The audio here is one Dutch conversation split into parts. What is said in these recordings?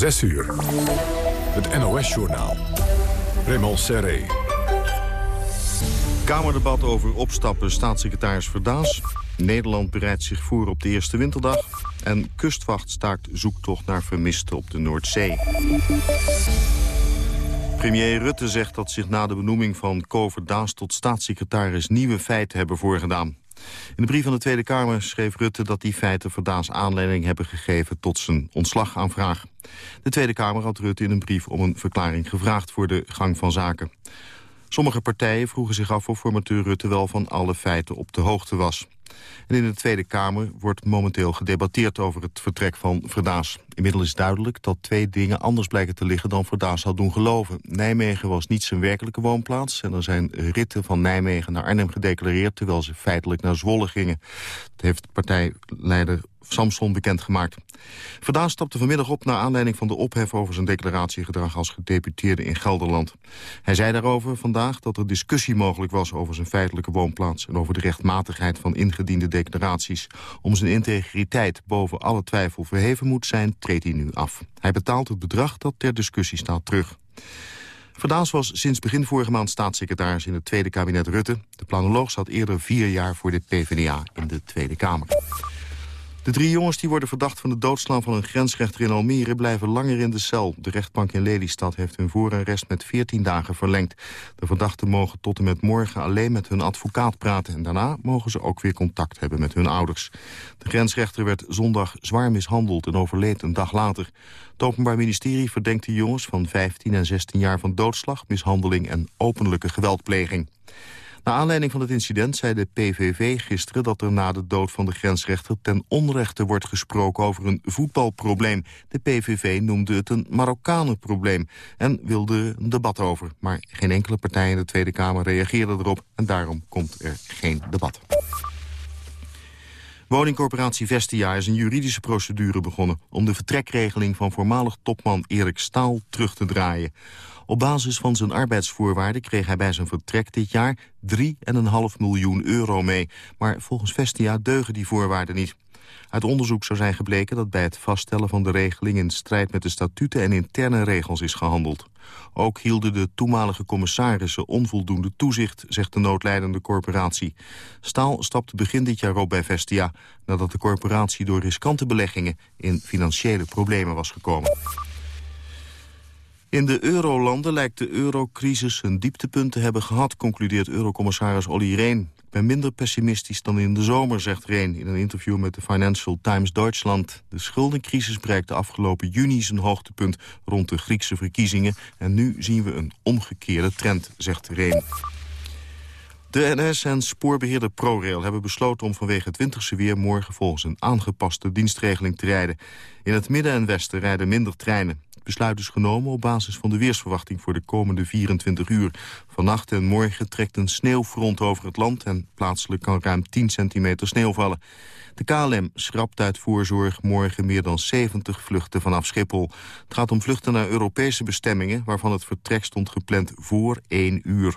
6 uur. Het NOS-journaal. Raymond Serré. Kamerdebat over opstappen staatssecretaris Verdaas. Nederland bereidt zich voor op de eerste winterdag. En kustwacht staakt zoektocht naar vermisten op de Noordzee. Premier Rutte zegt dat zich na de benoeming van Ko Verdaas tot staatssecretaris nieuwe feiten hebben voorgedaan. In de brief van de Tweede Kamer schreef Rutte dat die feiten Verdaas aanleiding hebben gegeven tot zijn ontslagaanvraag. De Tweede Kamer had Rutte in een brief om een verklaring gevraagd voor de gang van zaken. Sommige partijen vroegen zich af of formateur Rutte wel van alle feiten op de hoogte was. En in de Tweede Kamer wordt momenteel gedebatteerd over het vertrek van Verdaas. Inmiddels is duidelijk dat twee dingen anders blijken te liggen dan Verdaas had doen geloven. Nijmegen was niet zijn werkelijke woonplaats en er zijn ritten van Nijmegen naar Arnhem gedeclareerd terwijl ze feitelijk naar Zwolle gingen. Dat heeft partijleider Samson bekendgemaakt. Verdaas stapte vanmiddag op naar aanleiding van de ophef over zijn declaratiegedrag als gedeputeerde in Gelderland. Hij zei daarover vandaag dat er discussie mogelijk was over zijn feitelijke woonplaats en over de rechtmatigheid van ingediende declaraties. Om zijn integriteit boven alle twijfel verheven moet zijn, treedt hij nu af. Hij betaalt het bedrag dat ter discussie staat terug. Verdaas was sinds begin vorige maand staatssecretaris in het tweede kabinet Rutte. De planoloog zat eerder vier jaar voor de PvdA in de Tweede Kamer. De drie jongens die worden verdacht van de doodslaan van een grensrechter in Almere blijven langer in de cel. De rechtbank in Lelystad heeft hun voorarrest met 14 dagen verlengd. De verdachten mogen tot en met morgen alleen met hun advocaat praten... en daarna mogen ze ook weer contact hebben met hun ouders. De grensrechter werd zondag zwaar mishandeld en overleed een dag later. Het Openbaar Ministerie verdenkt de jongens van 15 en 16 jaar van doodslag... mishandeling en openlijke geweldpleging. Na aanleiding van het incident zei de PVV gisteren dat er na de dood van de grensrechter ten onrechte wordt gesproken over een voetbalprobleem. De PVV noemde het een Marokkanenprobleem en wilde een debat over. Maar geen enkele partij in de Tweede Kamer reageerde erop en daarom komt er geen debat. Woningcorporatie Vestia is een juridische procedure begonnen... om de vertrekregeling van voormalig topman Erik Staal terug te draaien. Op basis van zijn arbeidsvoorwaarden kreeg hij bij zijn vertrek dit jaar 3,5 miljoen euro mee. Maar volgens Vestia deugen die voorwaarden niet. Uit onderzoek zou zijn gebleken dat bij het vaststellen van de regeling... in strijd met de statuten en interne regels is gehandeld. Ook hielden de toenmalige commissarissen onvoldoende toezicht... zegt de noodleidende corporatie. Staal stapte begin dit jaar op bij Vestia... nadat de corporatie door riskante beleggingen... in financiële problemen was gekomen. In de eurolanden lijkt de eurocrisis een dieptepunt te hebben gehad... concludeert eurocommissaris Olly Rehn. Ben minder pessimistisch dan in de zomer, zegt Rehn... in een interview met de Financial Times Duitsland. De schuldencrisis bereikte afgelopen juni zijn hoogtepunt... rond de Griekse verkiezingen. En nu zien we een omgekeerde trend, zegt Rehn. De NS en spoorbeheerder ProRail hebben besloten om vanwege het winterse weer morgen volgens een aangepaste dienstregeling te rijden. In het midden en westen rijden minder treinen. Het besluit is genomen op basis van de weersverwachting voor de komende 24 uur. Vannacht en morgen trekt een sneeuwfront over het land en plaatselijk kan ruim 10 centimeter sneeuw vallen. De KLM schrapt uit voorzorg morgen meer dan 70 vluchten vanaf Schiphol. Het gaat om vluchten naar Europese bestemmingen... waarvan het vertrek stond gepland voor 1 uur.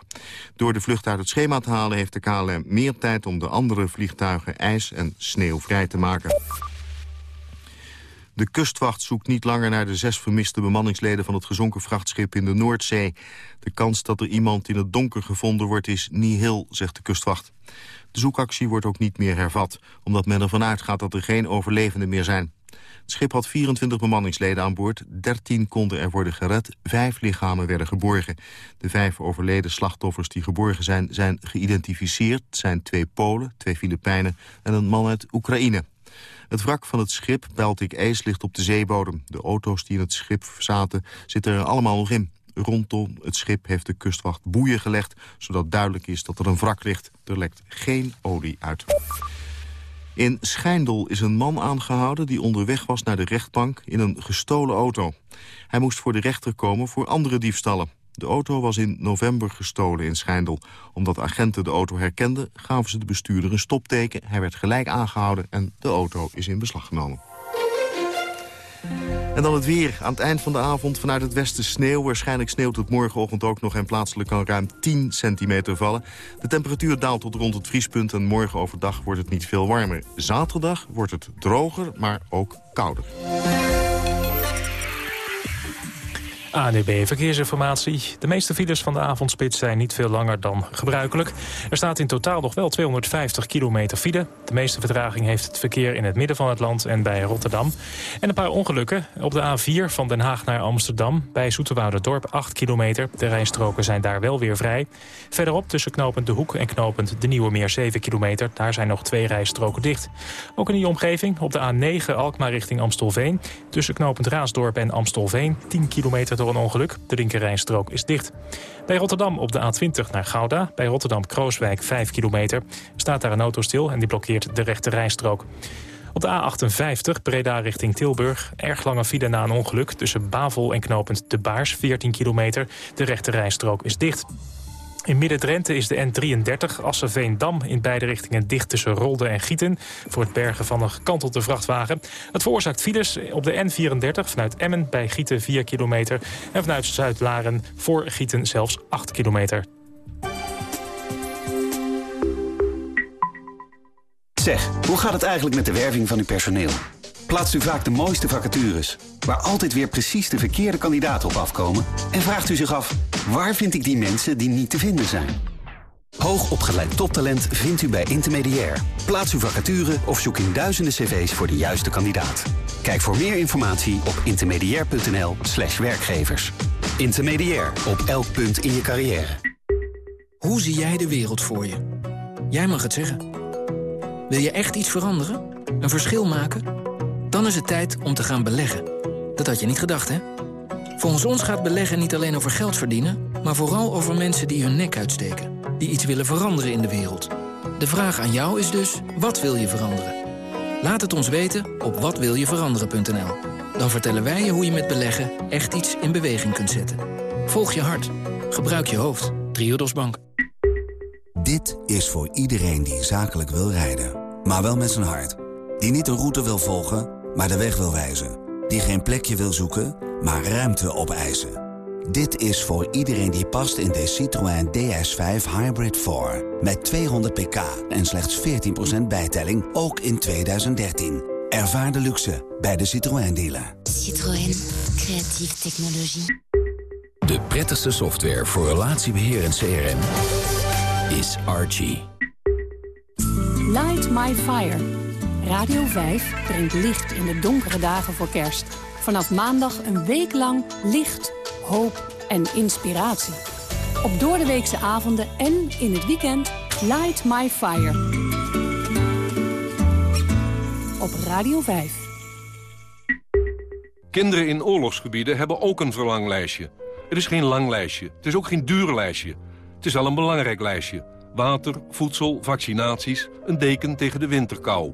Door de vlucht uit het schema te halen heeft de KLM meer tijd... om de andere vliegtuigen ijs en sneeuw vrij te maken. De kustwacht zoekt niet langer naar de zes vermiste bemanningsleden van het gezonken vrachtschip in de Noordzee. De kans dat er iemand in het donker gevonden wordt is niet heel, zegt de kustwacht. De zoekactie wordt ook niet meer hervat, omdat men ervan uitgaat dat er geen overlevenden meer zijn. Het schip had 24 bemanningsleden aan boord, 13 konden er worden gered, vijf lichamen werden geborgen. De vijf overleden slachtoffers die geborgen zijn, zijn geïdentificeerd, zijn twee Polen, twee Filipijnen en een man uit Oekraïne. Het wrak van het schip Baltic Ace ligt op de zeebodem. De auto's die in het schip zaten zitten er allemaal nog in. Rondom het schip heeft de kustwacht boeien gelegd... zodat duidelijk is dat er een wrak ligt. Er lekt geen olie uit. In Schijndel is een man aangehouden die onderweg was naar de rechtbank in een gestolen auto. Hij moest voor de rechter komen voor andere diefstallen. De auto was in november gestolen in Schijndel. Omdat agenten de auto herkenden, gaven ze de bestuurder een stopteken. Hij werd gelijk aangehouden en de auto is in beslag genomen. En dan het weer. Aan het eind van de avond vanuit het westen sneeuw. Waarschijnlijk sneeuwt het morgenochtend ook nog en plaatselijk kan ruim 10 centimeter vallen. De temperatuur daalt tot rond het vriespunt en morgen overdag wordt het niet veel warmer. Zaterdag wordt het droger, maar ook kouder. ANUB Verkeersinformatie. De meeste files van de avondspits zijn niet veel langer dan gebruikelijk. Er staat in totaal nog wel 250 kilometer file. De meeste vertraging heeft het verkeer in het midden van het land en bij Rotterdam. En een paar ongelukken op de A4 van Den Haag naar Amsterdam. Bij Dorp 8 kilometer. De rijstroken zijn daar wel weer vrij. Verderop tussen knopend De Hoek en knopend De Nieuwe Meer 7 kilometer. Daar zijn nog twee rijstroken dicht. Ook in die omgeving op de A9 Alkmaar richting Amstelveen. Tussen knopend Raasdorp en Amstelveen 10 kilometer door een ongeluk. De linkerrijstrook is dicht. Bij Rotterdam op de A20 naar Gouda. Bij Rotterdam-Krooswijk 5 kilometer. Staat daar een auto stil en die blokkeert de rechte rijstrook. Op de A58 Breda richting Tilburg. Erg lange file na een ongeluk tussen Bavel en knopend De Baars 14 kilometer. De rechte rijstrook is dicht. In Midden-Drenthe is de N33 Assenveen-Dam in beide richtingen dicht tussen Rolde en Gieten... voor het bergen van een gekantelde vrachtwagen. Het veroorzaakt files op de N34 vanuit Emmen bij Gieten 4 kilometer... en vanuit Zuid-Laren voor Gieten zelfs 8 kilometer. Zeg, hoe gaat het eigenlijk met de werving van uw personeel? Plaatst u vaak de mooiste vacatures, waar altijd weer precies de verkeerde kandidaten op afkomen? En vraagt u zich af, waar vind ik die mensen die niet te vinden zijn? Hoogopgeleid toptalent vindt u bij Intermediair. Plaats uw vacature of zoek in duizenden cv's voor de juiste kandidaat. Kijk voor meer informatie op intermediair.nl slash werkgevers. Intermediair, op elk punt in je carrière. Hoe zie jij de wereld voor je? Jij mag het zeggen. Wil je echt iets veranderen? Een verschil maken? Dan is het tijd om te gaan beleggen. Dat had je niet gedacht, hè? Volgens ons gaat beleggen niet alleen over geld verdienen... maar vooral over mensen die hun nek uitsteken. Die iets willen veranderen in de wereld. De vraag aan jou is dus, wat wil je veranderen? Laat het ons weten op watwiljeveranderen.nl. Dan vertellen wij je hoe je met beleggen echt iets in beweging kunt zetten. Volg je hart. Gebruik je hoofd. Triodos Bank. Dit is voor iedereen die zakelijk wil rijden. Maar wel met zijn hart. Die niet een route wil volgen, maar de weg wil wijzen. Die geen plekje wil zoeken, maar ruimte opeisen. Dit is voor iedereen die past in de Citroën DS5 Hybrid 4. Met 200 pk en slechts 14% bijtelling, ook in 2013. Ervaar de luxe bij de Citroën dealer. Citroën, creatieve technologie. De prettigste software voor relatiebeheer en CRM is Archie. Light My Fire. Radio 5 brengt licht in de donkere dagen voor kerst. Vanaf maandag een week lang licht, hoop en inspiratie. Op doordeweekse avonden en in het weekend Light My Fire. Op Radio 5. Kinderen in oorlogsgebieden hebben ook een verlanglijstje. Het is geen lang lijstje. Het is ook geen duur lijstje. Het is wel een belangrijk lijstje. Water, voedsel, vaccinaties, een deken tegen de winterkou.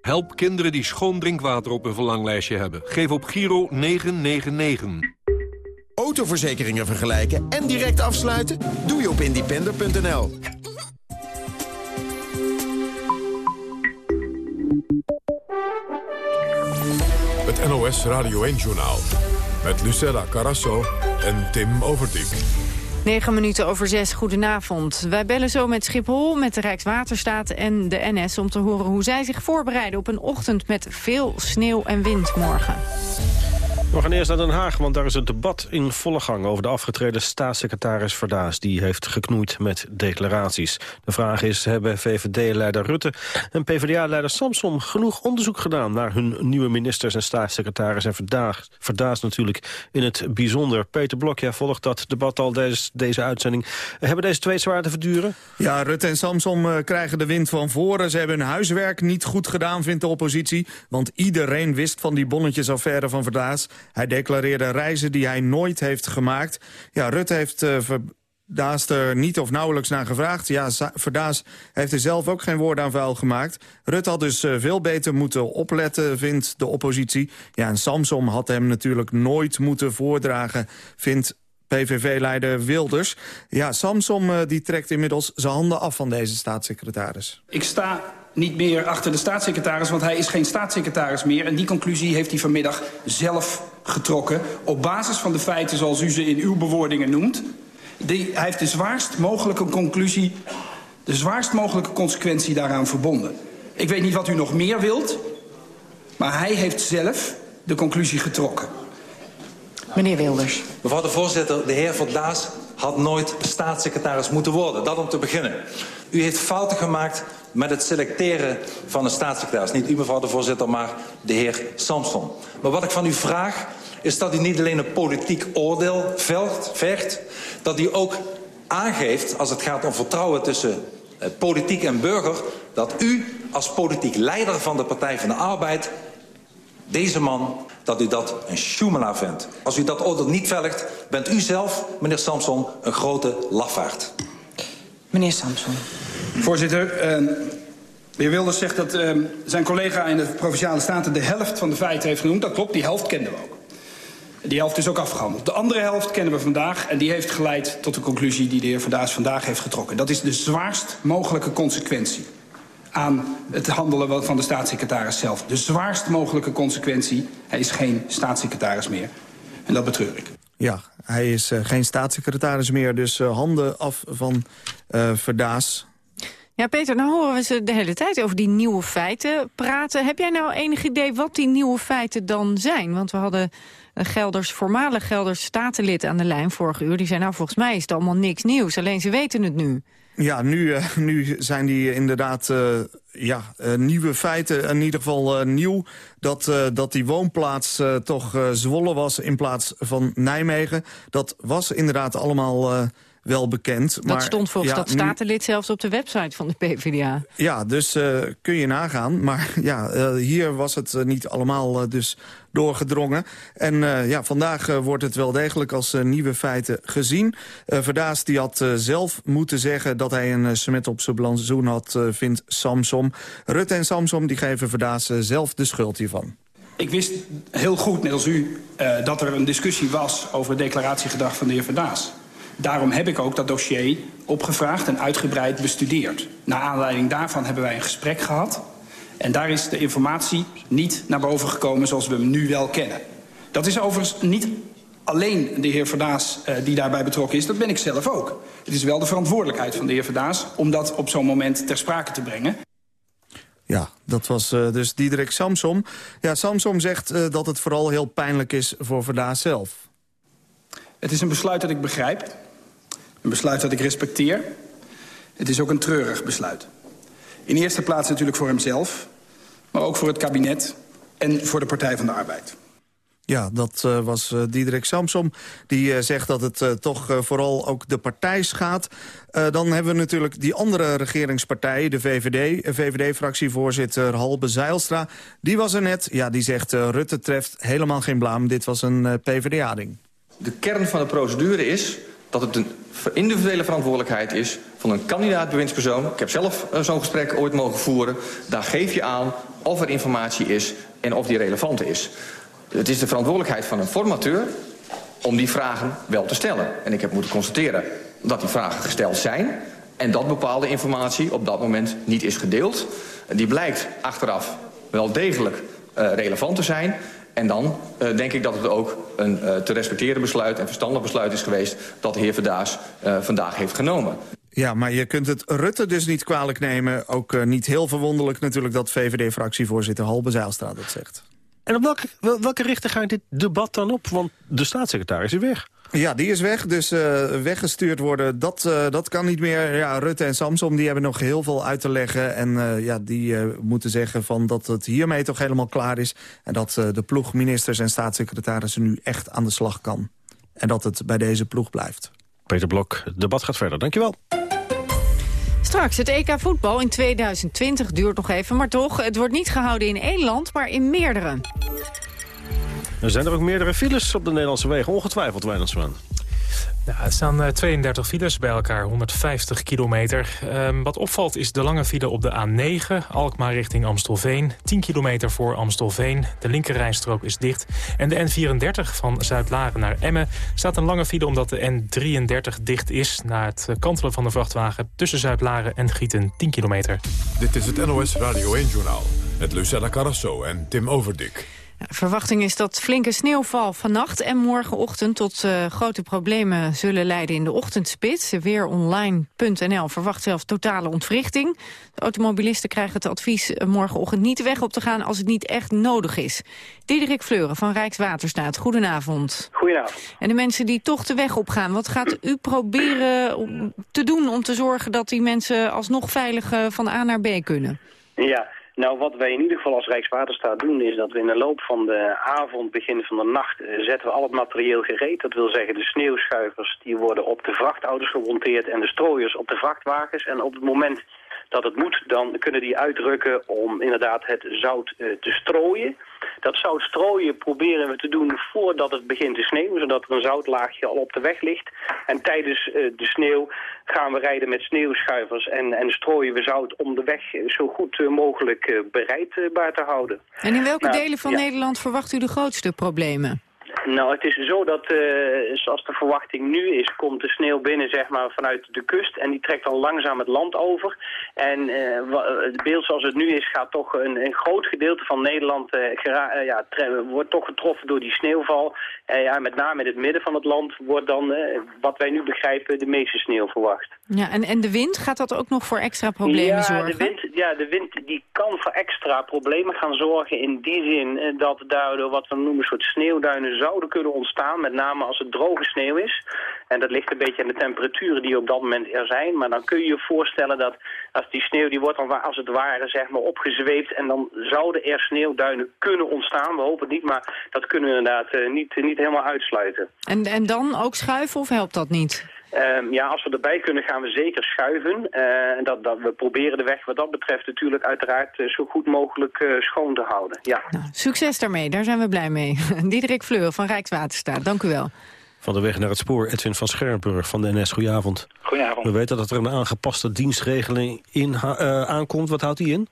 Help kinderen die schoon drinkwater op een verlanglijstje hebben. Geef op Giro 999 autoverzekeringen vergelijken en direct afsluiten? Doe je op independer.nl. Het NOS Radio 1-journaal met Lucella Carasso en Tim Overdijk. 9 minuten over 6, goedenavond. Wij bellen zo met Schiphol, met de Rijkswaterstaat en de NS... om te horen hoe zij zich voorbereiden op een ochtend met veel sneeuw en wind morgen. We gaan eerst naar Den Haag, want daar is een debat in volle gang... over de afgetreden staatssecretaris Verdaas. Die heeft geknoeid met declaraties. De vraag is, hebben VVD-leider Rutte en PvdA-leider Samson... genoeg onderzoek gedaan naar hun nieuwe ministers en staatssecretaris... en Verdaas, natuurlijk in het bijzonder. Peter Blok, jij volgt dat debat al deze, deze uitzending. Hebben deze twee zwaar te verduren? Ja, Rutte en Samson uh, krijgen de wind van voren. Ze hebben hun huiswerk niet goed gedaan, vindt de oppositie. Want iedereen wist van die bonnetjesaffaire van Verdaas... Hij declareerde reizen die hij nooit heeft gemaakt. Ja, Rutte heeft uh, Verdaas er niet of nauwelijks naar gevraagd. Ja, Verdaas heeft er zelf ook geen woord aan vuil gemaakt. Rutte had dus veel beter moeten opletten, vindt de oppositie. Ja, en Samsom had hem natuurlijk nooit moeten voordragen, vindt PVV-leider Wilders. Ja, Samsom die trekt inmiddels zijn handen af van deze staatssecretaris. Ik sta niet meer achter de staatssecretaris, want hij is geen staatssecretaris meer. En die conclusie heeft hij vanmiddag zelf getrokken... op basis van de feiten zoals u ze in uw bewoordingen noemt. Die, hij heeft de zwaarst mogelijke conclusie, de zwaarst mogelijke consequentie daaraan verbonden. Ik weet niet wat u nog meer wilt, maar hij heeft zelf de conclusie getrokken. Meneer Wilders. Mevrouw de voorzitter, de heer Van Daas had nooit staatssecretaris moeten worden. Dat om te beginnen. U heeft fouten gemaakt met het selecteren van een staatssecretaris. Niet u, mevrouw de voorzitter, maar de heer Samson. Maar wat ik van u vraag, is dat u niet alleen een politiek oordeel velt, vecht... dat u ook aangeeft, als het gaat om vertrouwen tussen eh, politiek en burger... dat u als politiek leider van de Partij van de Arbeid... deze man, dat u dat een Schumela vindt. Als u dat oordeel niet velgt, bent u zelf, meneer Samson, een grote lafaard. Meneer Samson. Voorzitter, uh, de heer Wilders zegt dat uh, zijn collega in de Provinciale Staten... de helft van de feiten heeft genoemd. Dat klopt, die helft kenden we ook. Die helft is ook afgehandeld. De andere helft kennen we vandaag en die heeft geleid tot de conclusie... die de heer Verdaas vandaag heeft getrokken. Dat is de zwaarst mogelijke consequentie aan het handelen van de staatssecretaris zelf. De zwaarst mogelijke consequentie. Hij is geen staatssecretaris meer. En dat betreur ik. Ja, hij is uh, geen staatssecretaris meer, dus uh, handen af van uh, Verdaas. Ja, Peter, nou horen we ze de hele tijd over die nieuwe feiten praten. Heb jij nou enig idee wat die nieuwe feiten dan zijn? Want we hadden Gelders, voormalig Gelders statenlid aan de lijn vorige uur. Die zei, nou, volgens mij is het allemaal niks nieuws. Alleen ze weten het nu. Ja, nu, uh, nu zijn die inderdaad uh, ja, nieuwe feiten. In ieder geval nieuw dat, dat die woonplaats toch Zwolle was in plaats van Nijmegen. Dat was inderdaad allemaal wel bekend. Dat maar, stond volgens ja, dat statenlid zelfs op de website van de PvdA. Ja, dus uh, kun je nagaan. Maar ja, uh, hier was het uh, niet allemaal dus doorgedrongen. En ja, vandaag wordt het wel degelijk als nieuwe feiten gezien. Verdaas die had zelf moeten zeggen dat hij een smet op zijn blazoen had, vindt Samsom. Rutte en Samsom die geven Verdaas zelf de schuld hiervan. Ik wist heel goed, net als u, dat er een discussie was over het declaratiegedrag van de heer Verdaas. Daarom heb ik ook dat dossier opgevraagd en uitgebreid bestudeerd. Naar aanleiding daarvan hebben wij een gesprek gehad. En daar is de informatie niet naar boven gekomen zoals we hem nu wel kennen. Dat is overigens niet alleen de heer Verdaas uh, die daarbij betrokken is. Dat ben ik zelf ook. Het is wel de verantwoordelijkheid van de heer Verdaas... om dat op zo'n moment ter sprake te brengen. Ja, dat was uh, dus Diederik Samsom. Ja, Samsom zegt uh, dat het vooral heel pijnlijk is voor Verdaas zelf. Het is een besluit dat ik begrijp. Een besluit dat ik respecteer. Het is ook een treurig besluit. In eerste plaats natuurlijk voor hemzelf, maar ook voor het kabinet en voor de Partij van de Arbeid. Ja, dat uh, was uh, Diederik Samsom. Die uh, zegt dat het toch vooral ook de partij schaadt. dan hebben we natuurlijk die andere regeringspartij, de VVD. VVD-fractievoorzitter Halbe Zeilstra. Die was er net. Ja, die zegt Rutte treft helemaal geen blaam. Dit was een PvdA-ding. De kern van de procedure is dat het een individuele verantwoordelijkheid is van een kandidaat-bewindspersoon. Ik heb zelf uh, zo'n gesprek ooit mogen voeren. Daar geef je aan of er informatie is en of die relevant is. Het is de verantwoordelijkheid van een formateur om die vragen wel te stellen. En ik heb moeten constateren dat die vragen gesteld zijn... en dat bepaalde informatie op dat moment niet is gedeeld. Die blijkt achteraf wel degelijk uh, relevant te zijn... En dan uh, denk ik dat het ook een uh, te respecteren besluit... en verstandig besluit is geweest dat de heer Verdaas uh, vandaag heeft genomen. Ja, maar je kunt het Rutte dus niet kwalijk nemen. Ook niet heel verwonderlijk natuurlijk dat VVD-fractievoorzitter Halbe Zijlstra dat zegt. En op welke, welke richting gaat dit debat dan op? Want de staatssecretaris is weg. Ja, die is weg, dus uh, weggestuurd worden, dat, uh, dat kan niet meer. Ja, Rutte en Samsom die hebben nog heel veel uit te leggen. En uh, ja, die moeten zeggen van dat het hiermee toch helemaal klaar is. En dat de ploeg ministers en staatssecretarissen nu echt aan de slag kan. En dat het bij deze ploeg blijft. Peter Blok, het debat gaat verder. Dankjewel. Straks, het EK voetbal in 2020 duurt nog even, maar toch, het wordt niet gehouden in één land, maar in meerdere. Er zijn er ook meerdere files op de Nederlandse wegen, ongetwijfeld, Wijnandsman. Ja, het staan 32 eh, files bij elkaar, 150 kilometer. Ehm, wat opvalt is de lange file op de A9, Alkmaar richting Amstelveen. 10 kilometer voor Amstelveen. De linkerrijstrook is dicht. En de N34 van Zuid-Laren naar Emmen staat een lange file... omdat de N33 dicht is na het kantelen van de vrachtwagen... tussen Zuid-Laren en Gieten, 10 kilometer. Dit is het NOS Radio 1-journaal met Lucella Carrasso en Tim Overdik verwachting is dat flinke sneeuwval vannacht en morgenochtend tot uh, grote problemen zullen leiden in de ochtendspits. Weeronline.nl verwacht zelfs totale ontwrichting. De automobilisten krijgen het advies morgenochtend niet weg op te gaan als het niet echt nodig is. Diederik Fleuren van Rijkswaterstaat, goedenavond. Goedenavond. En de mensen die toch de weg opgaan, wat gaat u proberen te doen om te zorgen dat die mensen alsnog veilig van A naar B kunnen? Ja, nou, wat wij in ieder geval als Rijkswaterstaat doen... is dat we in de loop van de avond, begin van de nacht... Eh, zetten we al het materieel gereed. Dat wil zeggen, de sneeuwschuivers die worden op de vrachtauto's gemonteerd... en de strooiers op de vrachtwagens. En op het moment dat het moet, dan kunnen die uitdrukken om inderdaad het zout uh, te strooien. Dat zout strooien proberen we te doen voordat het begint te sneeuwen, zodat er een zoutlaagje al op de weg ligt. En tijdens uh, de sneeuw gaan we rijden met sneeuwschuivers en, en strooien we zout om de weg zo goed mogelijk bereidbaar te houden. En in welke nou, delen van ja. Nederland verwacht u de grootste problemen? Nou, het is zo dat, uh, zoals de verwachting nu is, komt de sneeuw binnen zeg maar, vanuit de kust. En die trekt dan langzaam het land over. En uh, het beeld zoals het nu is, gaat toch een, een groot gedeelte van Nederland... Uh, ja, wordt toch getroffen door die sneeuwval. En ja, met name in het midden van het land wordt dan, wat wij nu begrijpen, de meeste sneeuw verwacht. Ja, en, en de wind, gaat dat ook nog voor extra problemen ja, zorgen? De wind, ja, de wind die kan voor extra problemen gaan zorgen in die zin dat daardoor wat we noemen een soort sneeuwduinen zouden kunnen ontstaan, met name als het droge sneeuw is. En dat ligt een beetje aan de temperaturen die op dat moment er zijn. Maar dan kun je je voorstellen dat als die sneeuw, die wordt dan als het ware zeg maar opgezweept. En dan zouden er sneeuwduinen kunnen ontstaan. We hopen het niet, maar dat kunnen we inderdaad uh, niet, niet helemaal uitsluiten. En, en dan ook schuiven of helpt dat niet? Um, ja, als we erbij kunnen gaan we zeker schuiven. Uh, dat, dat, we proberen de weg wat dat betreft natuurlijk uiteraard uh, zo goed mogelijk uh, schoon te houden. Ja. Nou, succes daarmee, daar zijn we blij mee. Diederik Fleur van Rijkswaterstaat, dank u wel. Van de weg naar het spoor, Edwin van Schermburg van de NS. Goedenavond. Goedenavond. We weten dat er een aangepaste dienstregeling in, aankomt. Wat houdt die in?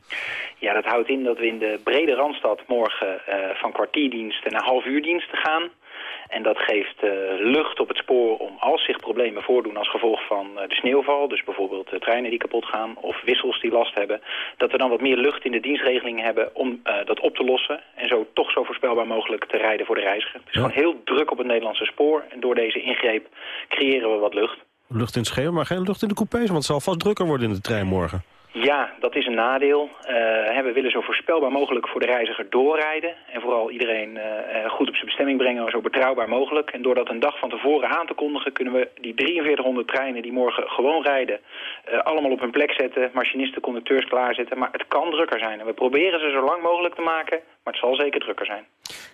Ja, dat houdt in dat we in de brede Randstad morgen van kwartierdiensten naar half uurdiensten gaan. En dat geeft uh, lucht op het spoor om als zich problemen voordoen als gevolg van uh, de sneeuwval, dus bijvoorbeeld uh, treinen die kapot gaan of wissels die last hebben, dat we dan wat meer lucht in de dienstregeling hebben om dat op te lossen en zo toch zo voorspelbaar mogelijk te rijden voor de reiziger. Het is ja. gewoon heel druk op het Nederlandse spoor en door deze ingreep creëren we wat lucht. Lucht in het schema, maar geen lucht in de coupés, want het zal vast drukker worden in de trein morgen. Ja, dat is een nadeel. Uh, we willen zo voorspelbaar mogelijk voor de reiziger doorrijden. En vooral iedereen uh, goed op zijn bestemming brengen, zo betrouwbaar mogelijk. En door dat een dag van tevoren aan te kondigen... kunnen we die 4300 treinen die morgen gewoon rijden... Allemaal op hun plek zetten, machinisten, conducteurs klaarzetten. Maar het kan drukker zijn. En we proberen ze zo lang mogelijk te maken, maar het zal zeker drukker zijn.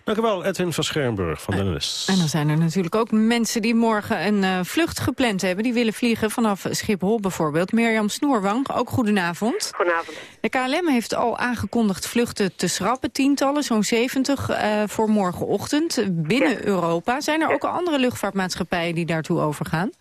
Dank u wel, Edwin van Schermburg van de NS. En dan zijn er natuurlijk ook mensen die morgen een uh, vlucht gepland hebben. Die willen vliegen vanaf Schiphol bijvoorbeeld. Mirjam Snoerwang, ook goedenavond. Goedenavond. De KLM heeft al aangekondigd vluchten te schrappen, tientallen, zo'n 70 uh, voor morgenochtend binnen ja. Europa. Zijn er ja. ook al andere luchtvaartmaatschappijen die daartoe overgaan?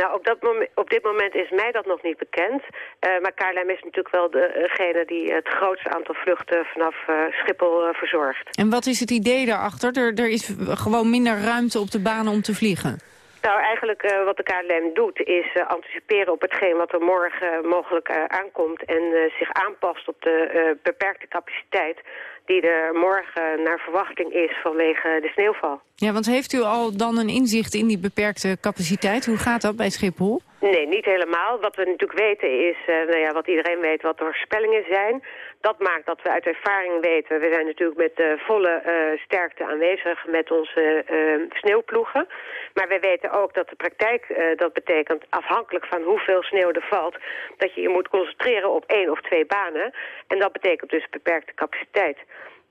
Nou, op, dat moment, op dit moment is mij dat nog niet bekend. Uh, maar KLM is natuurlijk wel degene die het grootste aantal vluchten vanaf uh, Schiphol uh, verzorgt. En wat is het idee daarachter? Er, er is gewoon minder ruimte op de banen om te vliegen. Nou, eigenlijk uh, wat de KLM doet is uh, anticiperen op hetgeen wat er morgen uh, mogelijk aankomt... en zich aanpast op de beperkte capaciteit die er morgen naar verwachting is vanwege de sneeuwval. Ja, want heeft u al dan een inzicht in die beperkte capaciteit? Hoe gaat dat bij Schiphol? Nee, niet helemaal. Wat we natuurlijk weten is, uh, nou ja, wat iedereen weet, wat de voorspellingen zijn. Dat maakt dat we uit ervaring weten, we zijn natuurlijk met uh, volle uh, sterkte aanwezig met onze sneeuwploegen. Maar we weten ook dat de praktijk, dat betekent afhankelijk van hoeveel sneeuw er valt, dat je je moet concentreren op één of twee banen. En dat betekent dus beperkte capaciteit.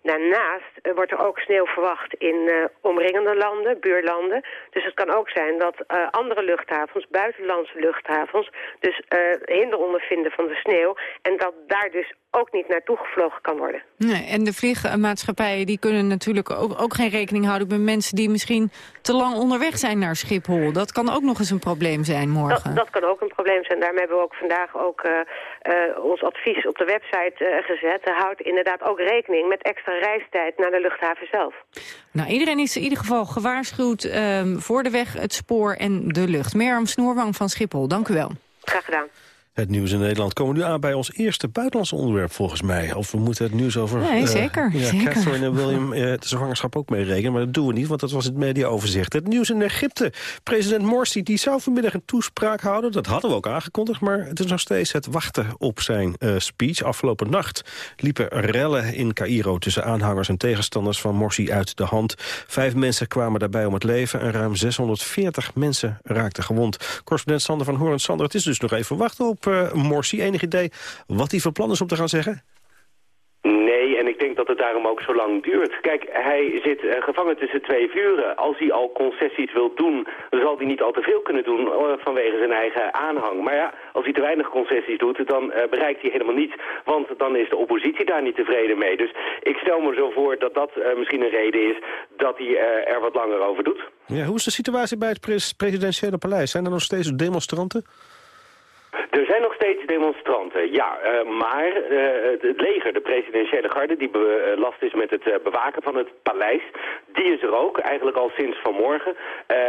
Daarnaast uh, wordt er ook sneeuw verwacht in uh, omringende landen, buurlanden. Dus het kan ook zijn dat uh, andere luchthavens, buitenlandse luchthavens... dus hinder ondervinden van de sneeuw... en dat daar dus ook niet naartoe gevlogen kan worden. Nee, en de vliegmaatschappijen die kunnen natuurlijk ook, ook geen rekening houden... met mensen die misschien te lang onderweg zijn naar Schiphol. Dat kan ook nog eens een probleem zijn morgen. Dat, dat kan ook een probleem zijn. Daarom hebben we ook vandaag ook uh, uh, ons advies op de website uh, gezet. Houd inderdaad ook rekening met extra reistijd naar de luchthaven zelf. Nou, iedereen is in ieder geval gewaarschuwd um, voor de weg, het spoor en de lucht. Mirjam Snoerwang van Schiphol, dank u wel. Graag gedaan. Het nieuws in Nederland komen nu aan bij ons eerste buitenlandse onderwerp volgens mij. Of we moeten het nieuws over nee, uh, zeker, ja, zeker. Catherine en William uh, de zwangerschap ook meerekenen. Maar dat doen we niet, want dat was het mediaoverzicht. Het nieuws in Egypte. President Morsi die zou vanmiddag een toespraak houden. Dat hadden we ook aangekondigd, maar het is nog steeds het wachten op zijn uh, speech. Afgelopen nacht liepen rellen in Cairo tussen aanhangers en tegenstanders van Morsi uit de hand. Vijf mensen kwamen daarbij om het leven en ruim 640 mensen raakten gewond. Correspondent Sander van Hoorn. Sander, het is dus nog even wachten op uh, Morsi. Enig idee wat hij van plan is om te gaan zeggen? Nee, en ik denk dat het daarom ook zo lang duurt. Kijk, hij zit uh, gevangen tussen twee vuren. Als hij al concessies wil doen, dan zal hij niet al te veel kunnen doen uh, vanwege zijn eigen aanhang. Maar ja, als hij te weinig concessies doet, dan uh, bereikt hij helemaal niets. Want dan is de oppositie daar niet tevreden mee. Dus ik stel me zo voor dat dat misschien een reden is dat hij er wat langer over doet. Ja, hoe is de situatie bij het pres presidentiële paleis? Zijn er nog steeds demonstranten? Er zijn nog steeds demonstranten, ja. Uh, maar uh, het leger, de presidentiële garde, die belast is met het bewaken van het paleis, die is er ook, eigenlijk al sinds vanmorgen.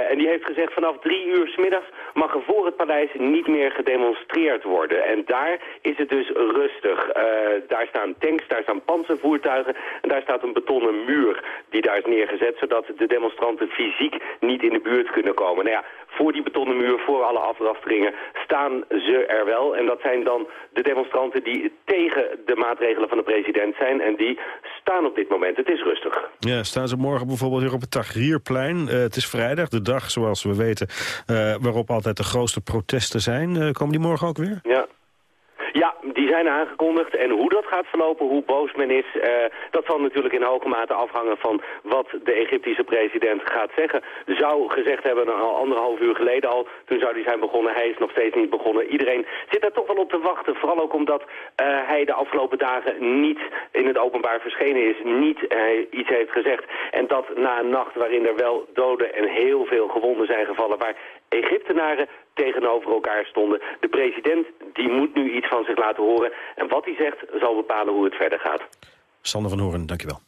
en die heeft gezegd vanaf drie uur s middags mag er voor het paleis niet meer gedemonstreerd worden. En daar is het dus rustig. daar staan tanks, daar staan panzervoertuigen en daar staat een betonnen muur die daar is neergezet, zodat de demonstranten fysiek niet in de buurt kunnen komen. Nou ja, voor die betonnen muur, voor alle afrasteringen, staan ze er wel. En dat zijn dan de demonstranten die tegen de maatregelen van de president zijn. En die staan op dit moment. Het is rustig. Ja, staan ze morgen bijvoorbeeld weer op het Tahrirplein. Uh, het is vrijdag, de dag zoals we weten, uh, waarop altijd de grootste protesten zijn. Uh, komen die morgen ook weer? Ja. Aangekondigd. En hoe dat gaat verlopen, hoe boos men is, uh, dat zal natuurlijk in hoge mate afhangen van wat de Egyptische president gaat zeggen. Zou gezegd hebben al anderhalf uur geleden al, toen zou hij zijn begonnen. Hij is nog steeds niet begonnen. Iedereen zit daar toch wel op te wachten. Vooral ook omdat uh, hij de afgelopen dagen niet in het openbaar verschenen is. Niet uh, iets heeft gezegd. En dat na een nacht waarin er wel doden en heel veel gewonden zijn gevallen. Waar Egyptenaren tegenover elkaar stonden. De president die moet nu iets van zich laten horen. En wat hij zegt zal bepalen hoe het verder gaat. Sander van Horen, dankjewel.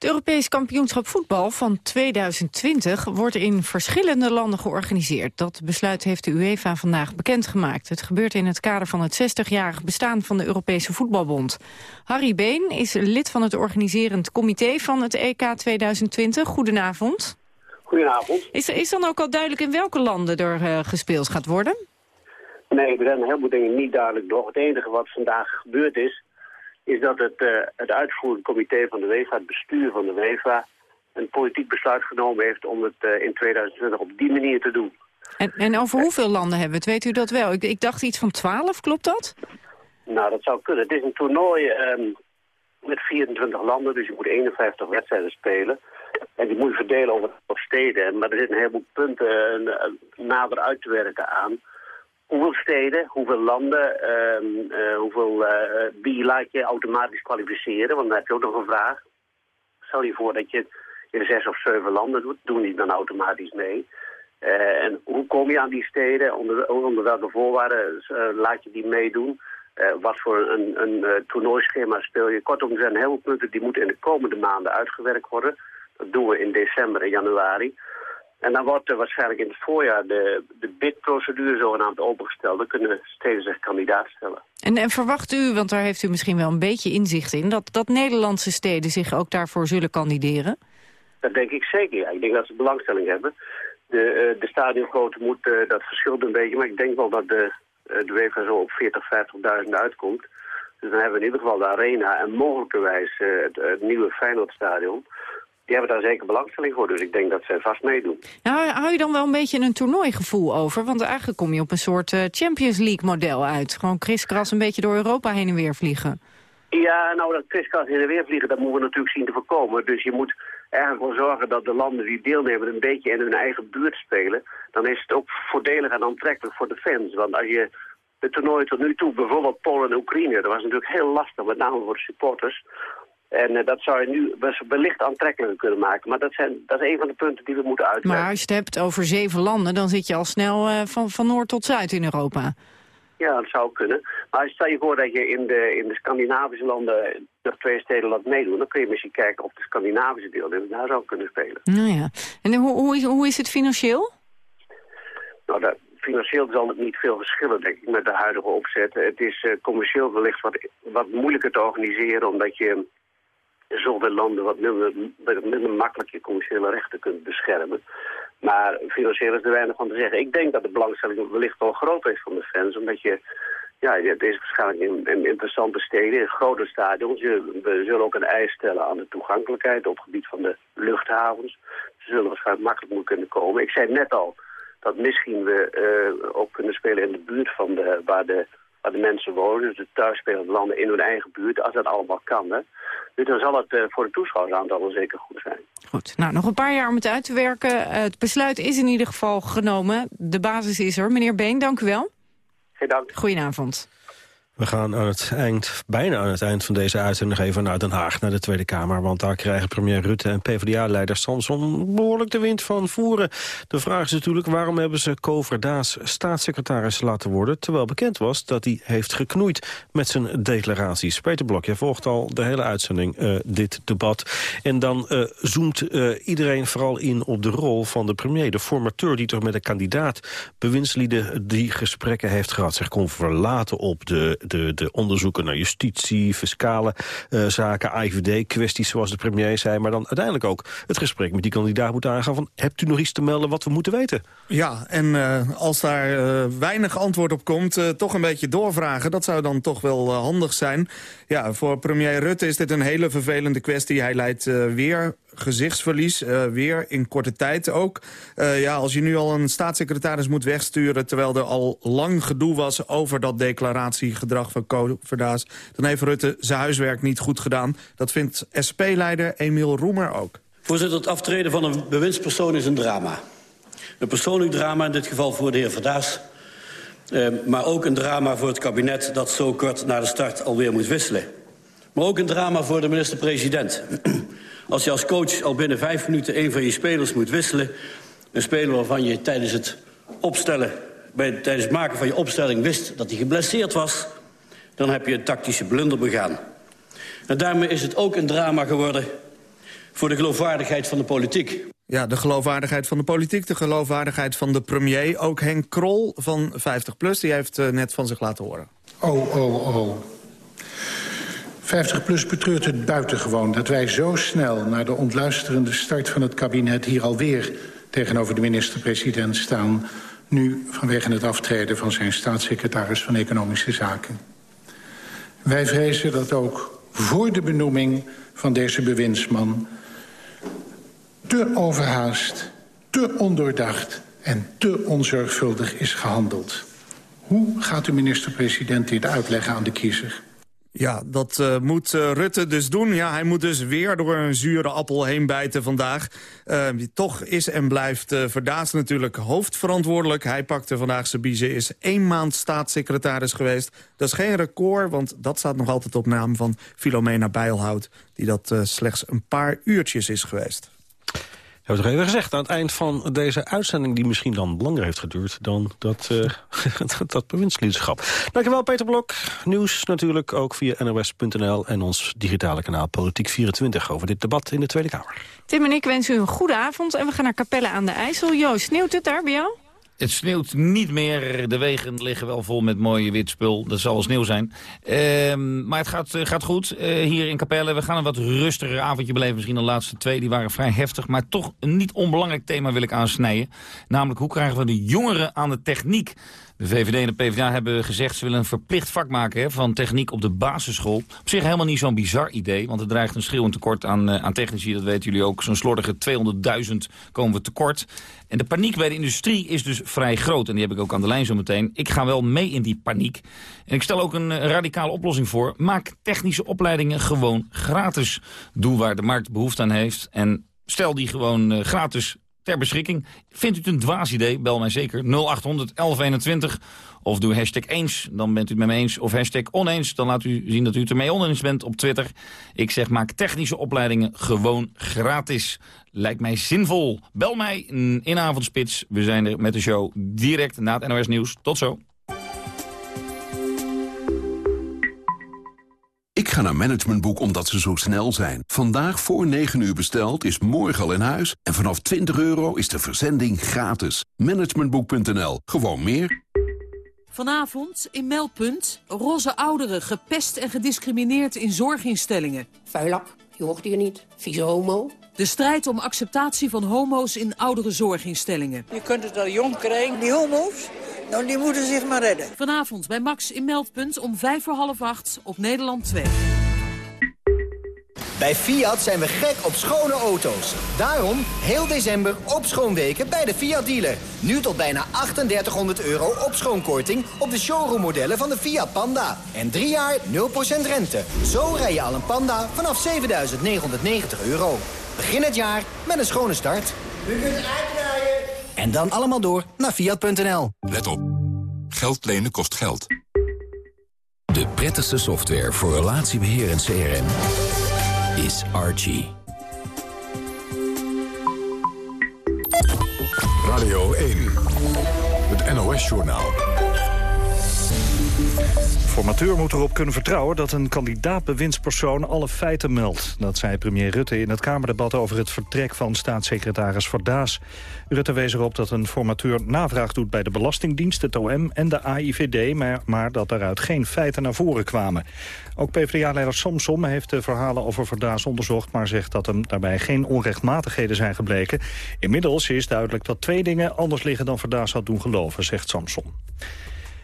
Het Europees kampioenschap voetbal van 2020 wordt in verschillende landen georganiseerd. Dat besluit heeft de UEFA vandaag bekendgemaakt. Het gebeurt in het kader van het 60-jarig bestaan van de Europese Voetbalbond. Harry Been is lid van het organiserend comité van het EK 2020. Goedenavond. Goedenavond. Is, is dan ook al duidelijk in welke landen er uh, gespeeld gaat worden? Nee, er zijn een heleboel dingen niet duidelijk nog. Het enige wat vandaag gebeurd is, is dat het, uh, het uitvoerend comité van de UEFA, het bestuur van de UEFA, een politiek besluit genomen heeft om het uh, in 2020 op die manier te doen. En, en over hoeveel landen hebben we het? Weet u dat wel? Ik, ik dacht iets van 12, klopt dat? Nou, dat zou kunnen. Het is een toernooi um, met 24 landen, dus je moet 51 wedstrijden spelen. En die moet je verdelen over steden. Maar er zitten een heleboel punten uh, nader uit te werken aan. Hoeveel steden, hoeveel landen, uh, uh, hoeveel, wie laat je automatisch kwalificeren? Want dan heb je ook nog een vraag. Stel je voor dat je in zes of zeven landen doet, doen die dan automatisch mee. en hoe kom je aan die steden? Onder, onder welke voorwaarden laat je die meedoen? wat voor een, een toernooischema speel je? Kortom, er zijn heel veel punten die moeten in de komende maanden uitgewerkt worden. Dat doen we in december en januari. En dan wordt er waarschijnlijk in het voorjaar de, de bidprocedure zogenaamd opengesteld. Dan kunnen steden zich kandidaat stellen. En, en verwacht u, want daar heeft u misschien wel een beetje inzicht in... dat, dat Nederlandse steden zich ook daarvoor zullen kandideren? Dat denk ik zeker, ja. Ik denk dat ze belangstelling hebben. De, uh, de stadiongrootte moet, uh, dat verschilt een beetje... maar ik denk wel dat de, uh, de UEFA zo op 40, 50.000 uitkomt. Dus dan hebben we in ieder geval de arena en mogelijkerwijs het, het nieuwe Feyenoordstadion die hebben daar zeker belangstelling voor. Dus ik denk dat ze vast meedoen. Nou, hou je dan wel een beetje een toernooigevoel over? Want eigenlijk kom je op een soort uh, Champions League model uit. Gewoon kriskras een beetje door Europa heen en weer vliegen. Ja, nou dat kriskras heen en weer vliegen, dat moeten we natuurlijk zien te voorkomen. Dus je moet eigenlijk wel zorgen dat de landen die deelnemen een beetje in hun eigen buurt spelen. Dan is het ook voordelig en aantrekkelijk voor de fans. Want als je de toernooien tot nu toe, bijvoorbeeld Polen en Oekraïne, dat was natuurlijk heel lastig, met name voor de supporters. En uh, dat zou je nu wellicht aantrekkelijker kunnen maken. Maar dat, zijn, dat is een van de punten die we moeten uitwerken. Maar als je het hebt over zeven landen, dan zit je al snel uh, van, van noord tot zuid in Europa. Ja, dat zou kunnen. Maar stel je voor dat je in de, in de Scandinavische landen nog twee steden laat meedoen... dan kun je misschien kijken of de Scandinavische deelnemers daar zou kunnen spelen. Nou ja. En hoe, hoe, is, hoe is het financieel? Nou, dat, financieel zal het niet veel verschillen, denk ik, met de huidige opzet. Het is uh, commercieel wellicht wat, wat moeilijker te organiseren... omdat je zoveel landen wat minder, makkelijk je commerciële rechten kunt beschermen. Maar financieel is er weinig van te zeggen. Ik denk dat de belangstelling wellicht wel groot is van de fans, omdat je... Ja, het is waarschijnlijk in, in interessante steden, in grote stadions. We zullen ook een eis stellen aan de toegankelijkheid op het gebied van de luchthavens. Ze zullen waarschijnlijk makkelijk moeten kunnen komen. Ik zei net al dat misschien we uh, ook kunnen spelen in de buurt van de, waar de waar de mensen wonen, dus de thuisspelende landen in hun eigen buurt, als dat allemaal kan. Hè. Dus dan zal het uh, voor de toeschouwersaantal wel zeker goed zijn. Goed, nou nog een paar jaar om het uit te werken. Uh, het besluit is in ieder geval genomen. De basis is er. Meneer Been, dank u wel. Geen dank. Goedenavond. We gaan aan het eind, bijna aan het eind van deze uitzending even naar Den Haag, naar de Tweede Kamer. Want daar krijgen premier Rutte en PvdA-leider Samson behoorlijk de wind van voeren. De vraag is natuurlijk waarom hebben ze Koverdaas staatssecretaris laten worden... terwijl bekend was dat hij heeft geknoeid met zijn declaraties. Peter Blok, jij volgt al de hele uitzending uh, dit debat. En dan uh, zoomt uh, iedereen vooral in op de rol van de premier. De formateur die toch met een kandidaat bewindslieden die gesprekken heeft gehad... zich kon verlaten op de de, de onderzoeken naar justitie, fiscale uh, zaken, IVD-kwesties, zoals de premier zei. Maar dan uiteindelijk ook het gesprek met die kandidaat moet aangaan van... hebt u nog iets te melden wat we moeten weten? Ja, en uh, als daar uh, weinig antwoord op komt, toch een beetje doorvragen. Dat zou dan toch wel handig zijn. Ja, voor premier Rutte is dit een hele vervelende kwestie. Hij leidt weer gezichtsverlies, uh, weer in korte tijd ook. Uh, ja, als je nu al een staatssecretaris moet wegsturen... terwijl er al lang gedoe was over dat declaratiegedrag van Koverdaas... dan heeft Rutte zijn huiswerk niet goed gedaan. Dat vindt SP-leider Emiel Roemer ook. Voorzitter, het aftreden van een bewindspersoon is een drama. Een persoonlijk drama, in dit geval voor de heer Verdaas... Uh, maar ook een drama voor het kabinet dat zo kort na de start alweer moet wisselen. Maar ook een drama voor de minister-president. Als je als coach al binnen vijf minuten een van je spelers moet wisselen... een speler waarvan je tijdens het opstellen... Bij, tijdens het maken van je opstelling wist dat hij geblesseerd was... dan heb je een tactische blunder begaan. En daarmee is het ook een drama geworden voor de geloofwaardigheid van de politiek. Ja, de geloofwaardigheid van de politiek, de geloofwaardigheid van de premier. Ook Henk Krol van 50PLUS, die heeft uh, net van zich laten horen. Oh, oh, oh. 50PLUS betreurt het buitengewoon dat wij zo snel... na de ontluisterende start van het kabinet hier alweer tegenover de minister-president staan... nu vanwege het aftreden van zijn staatssecretaris van Economische Zaken. Wij vrezen dat ook voor de benoeming van deze bewindsman... te overhaast, te ondoordacht en te onzorgvuldig is gehandeld. Hoe gaat de minister-president dit uitleggen aan de kiezer? Ja, dat uh, moet uh, Rutte dus doen. Ja, hij moet dus weer door een zure appel heen bijten vandaag. Uh, toch is en blijft Verdaas natuurlijk hoofdverantwoordelijk. Hij pakte vandaag zijn biezen, is één maand staatssecretaris geweest. Dat is geen record, want dat staat nog altijd op naam van Filomena Bijlhout... die dat slechts een paar uurtjes is geweest hebben we toch even gezegd aan het eind van deze uitzending... die misschien dan langer heeft geduurd dan dat, uh, dat. Dankjewel Peter Blok. Nieuws natuurlijk ook via nos.nl en ons digitale kanaal Politiek24... over dit debat in de Tweede Kamer. Tim en ik wensen u een goede avond en we gaan naar Capelle aan de IJssel. Joost, sneeuwt het daar bij jou? Het sneeuwt niet meer. De wegen liggen wel vol met mooie wit spul. Dat zal wel sneeuw zijn. Uh, maar het gaat, eh, gaat goed uh, hier in Capelle. We gaan een wat rustiger avondje beleven. Misschien de laatste twee, die waren vrij heftig. Maar toch een niet onbelangrijk thema wil ik aansnijden. Namelijk, hoe krijgen we de jongeren aan de techniek? De VVD en de PvdA hebben gezegd... ze willen een verplicht vak maken hè, van techniek op de basisschool. Op zich helemaal niet zo'n bizar idee... want er dreigt een schreeuwend tekort aan, uh, aan technici. Dat weten jullie ook. Zo'n slordige 200.000 komen we tekort. En de paniek bij de industrie is dus vrij groot. En die heb ik ook aan de lijn zo meteen. Ik ga wel mee in die paniek. En ik stel ook een uh, radicale oplossing voor. Maak technische opleidingen gewoon gratis. Doe waar de markt behoefte aan heeft. En stel die gewoon uh, gratis ter beschikking. Vindt u het een dwaas idee? Bel mij zeker 0800 1121 of doe hashtag eens, dan bent u het met me eens. Of hashtag oneens, dan laat u zien dat u het ermee oneens bent op Twitter. Ik zeg, maak technische opleidingen gewoon gratis. Lijkt mij zinvol. Bel mij in Avondspits. We zijn er met de show direct na het NOS Nieuws. Tot zo. Ik ga naar Managementboek omdat ze zo snel zijn. Vandaag voor 9 uur besteld is morgen al in huis. En vanaf 20 euro is de verzending gratis. Managementboek.nl. Gewoon meer. Vanavond in Meldpunt. Roze ouderen gepest en gediscrimineerd in zorginstellingen. Vuilak, je hoort hier niet. Vieze homo. De strijd om acceptatie van homo's in oudere zorginstellingen. Je kunt het al jong krijgen, die homo's. Nou, die moeten zich maar redden. Vanavond bij Max in Meldpunt om vijf voor half acht op Nederland 2. Bij Fiat zijn we gek op schone auto's. Daarom heel december op schoonweken bij de Fiat dealer. Nu tot bijna 3800 euro op schoonkorting op de showroommodellen van de Fiat Panda. En drie jaar 0% rente. Zo rij je al een Panda vanaf 7990 euro. Begin het jaar met een schone start. U kunt uitdraaien. En dan allemaal door naar Fiat.nl. Let op. Geld lenen kost geld. De prettigste software voor relatiebeheer en CRM is Archie. Radio 1, het NOS-journaal. Formateur moet erop kunnen vertrouwen dat een kandidaat-bewindspersoon alle feiten meldt. Dat zei premier Rutte in het Kamerdebat over het vertrek van staatssecretaris Verdaas. Rutte wees erop dat een formateur navraag doet bij de Belastingdienst, het OM en de AIVD, maar, maar dat daaruit geen feiten naar voren kwamen. Ook PvdA-leider Samsom heeft de verhalen over Verdaas onderzocht, maar zegt dat hem daarbij geen onrechtmatigheden zijn gebleken. Inmiddels is duidelijk dat twee dingen anders liggen dan Verdaas had doen geloven, zegt Samsom.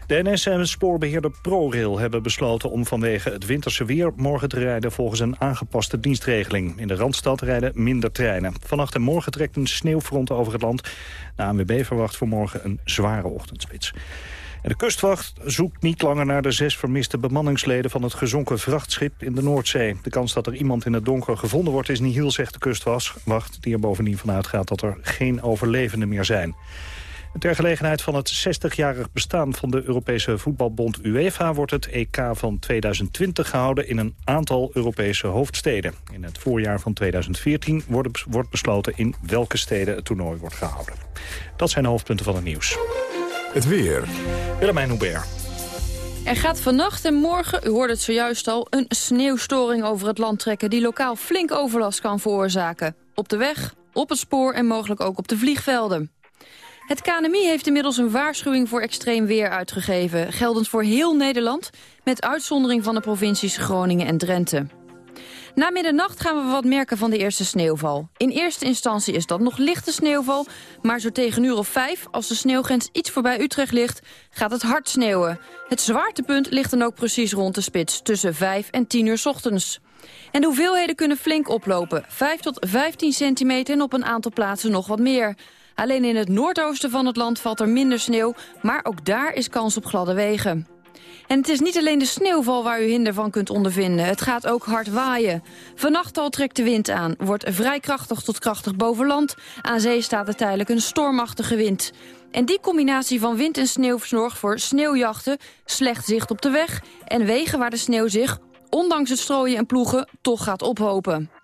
De NS en spoorbeheerder ProRail hebben besloten om vanwege het winterse weer morgen te rijden volgens een aangepaste dienstregeling. In de Randstad rijden minder treinen. Vannacht en morgen trekt een sneeuwfront over het land. De ANWB verwacht voor morgen een zware ochtendspits. En de kustwacht zoekt niet langer naar de zes vermiste bemanningsleden van het gezonken vrachtschip in de Noordzee. De kans dat er iemand in het donker gevonden wordt is niet heel, zegt de kustwacht, die er bovendien van uitgaat dat er geen overlevenden meer zijn. Ter gelegenheid van het 60-jarig bestaan van de Europese voetbalbond UEFA... wordt het EK van 2020 gehouden in een aantal Europese hoofdsteden. In het voorjaar van 2014 wordt, wordt besloten in welke steden het toernooi wordt gehouden. Dat zijn de hoofdpunten van het nieuws. Het weer. Willemijn Hubert. Er gaat vannacht en morgen, u hoorde het zojuist al, een sneeuwstoring over het land trekken... die lokaal flink overlast kan veroorzaken. Op de weg, op het spoor en mogelijk ook op de vliegvelden. Het KNMI heeft inmiddels een waarschuwing voor extreem weer uitgegeven... geldend voor heel Nederland, met uitzondering van de provincies Groningen en Drenthe. Na middernacht gaan we wat merken van de eerste sneeuwval. In eerste instantie is dat nog lichte sneeuwval... maar zo tegen uur of vijf, als de sneeuwgrens iets voorbij Utrecht ligt... gaat het hard sneeuwen. Het zwaartepunt ligt dan ook precies rond de spits... tussen 5 en 10 uur ochtends. En de hoeveelheden kunnen flink oplopen. 5 tot 15 centimeter en op een aantal plaatsen nog wat meer... Alleen in het noordoosten van het land valt er minder sneeuw... maar ook daar is kans op gladde wegen. En het is niet alleen de sneeuwval waar u hinder van kunt ondervinden. Het gaat ook hard waaien. Vannacht al trekt de wind aan. Wordt vrij krachtig tot krachtig boven land. Aan zee staat er tijdelijk een stormachtige wind. En die combinatie van wind en sneeuw zorgt voor sneeuwjachten... slecht zicht op de weg en wegen waar de sneeuw zich... ondanks het strooien en ploegen toch gaat ophopen.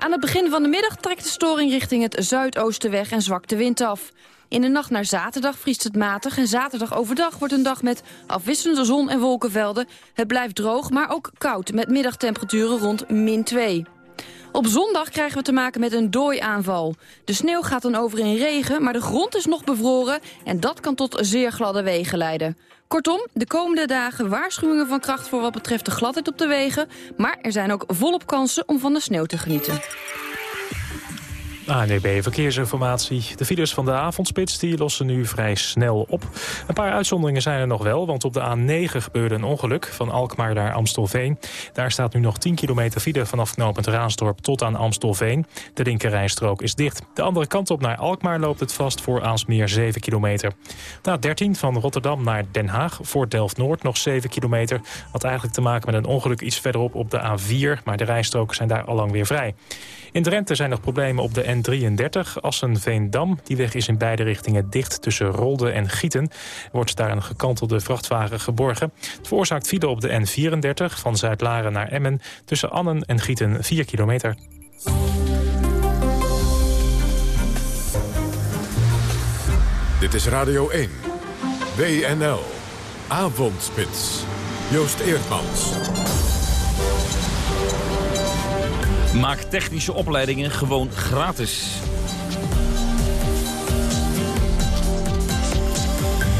Aan het begin van de middag trekt de storing richting het zuidoosten weg en zwakt de wind af. In de nacht naar zaterdag vriest het matig en zaterdag overdag wordt een dag met afwisselende zon- en wolkenvelden. Het blijft droog, maar ook koud met middagtemperaturen rond min 2. Op zondag krijgen we te maken met een dooiaanval. De sneeuw gaat dan over in regen, maar de grond is nog bevroren... en dat kan tot zeer gladde wegen leiden. Kortom, de komende dagen waarschuwingen van kracht voor wat betreft de gladheid op de wegen... maar er zijn ook volop kansen om van de sneeuw te genieten. ANEB Verkeersinformatie. De files van de avondspits die lossen nu vrij snel op. Een paar uitzonderingen zijn er nog wel, want op de A9 gebeurde een ongeluk... van Alkmaar naar Amstelveen. Daar staat nu nog 10 kilometer file vanaf knooppunt Raasdorp tot aan Amstelveen. De linkerrijstrook is dicht. De andere kant op naar Alkmaar loopt het vast voor Aalsmeer 7 kilometer. De A13 van Rotterdam naar Den Haag voor Delft-Noord nog 7 kilometer. Had eigenlijk te maken met een ongeluk iets verderop op de A4... maar de rijstroken zijn daar allang weer vrij. In Drenthe zijn nog problemen op de N33 Assen-Veendam. Die weg is in beide richtingen dicht tussen Rolde en Gieten. Wordt daar een gekantelde vrachtwagen geborgen. Het veroorzaakt file op de N34 van Zuid-Laren naar Emmen... tussen Annen en Gieten 4 kilometer. Dit is Radio 1. WNL. Avondspits. Joost Eerdmans. Maak technische opleidingen gewoon gratis.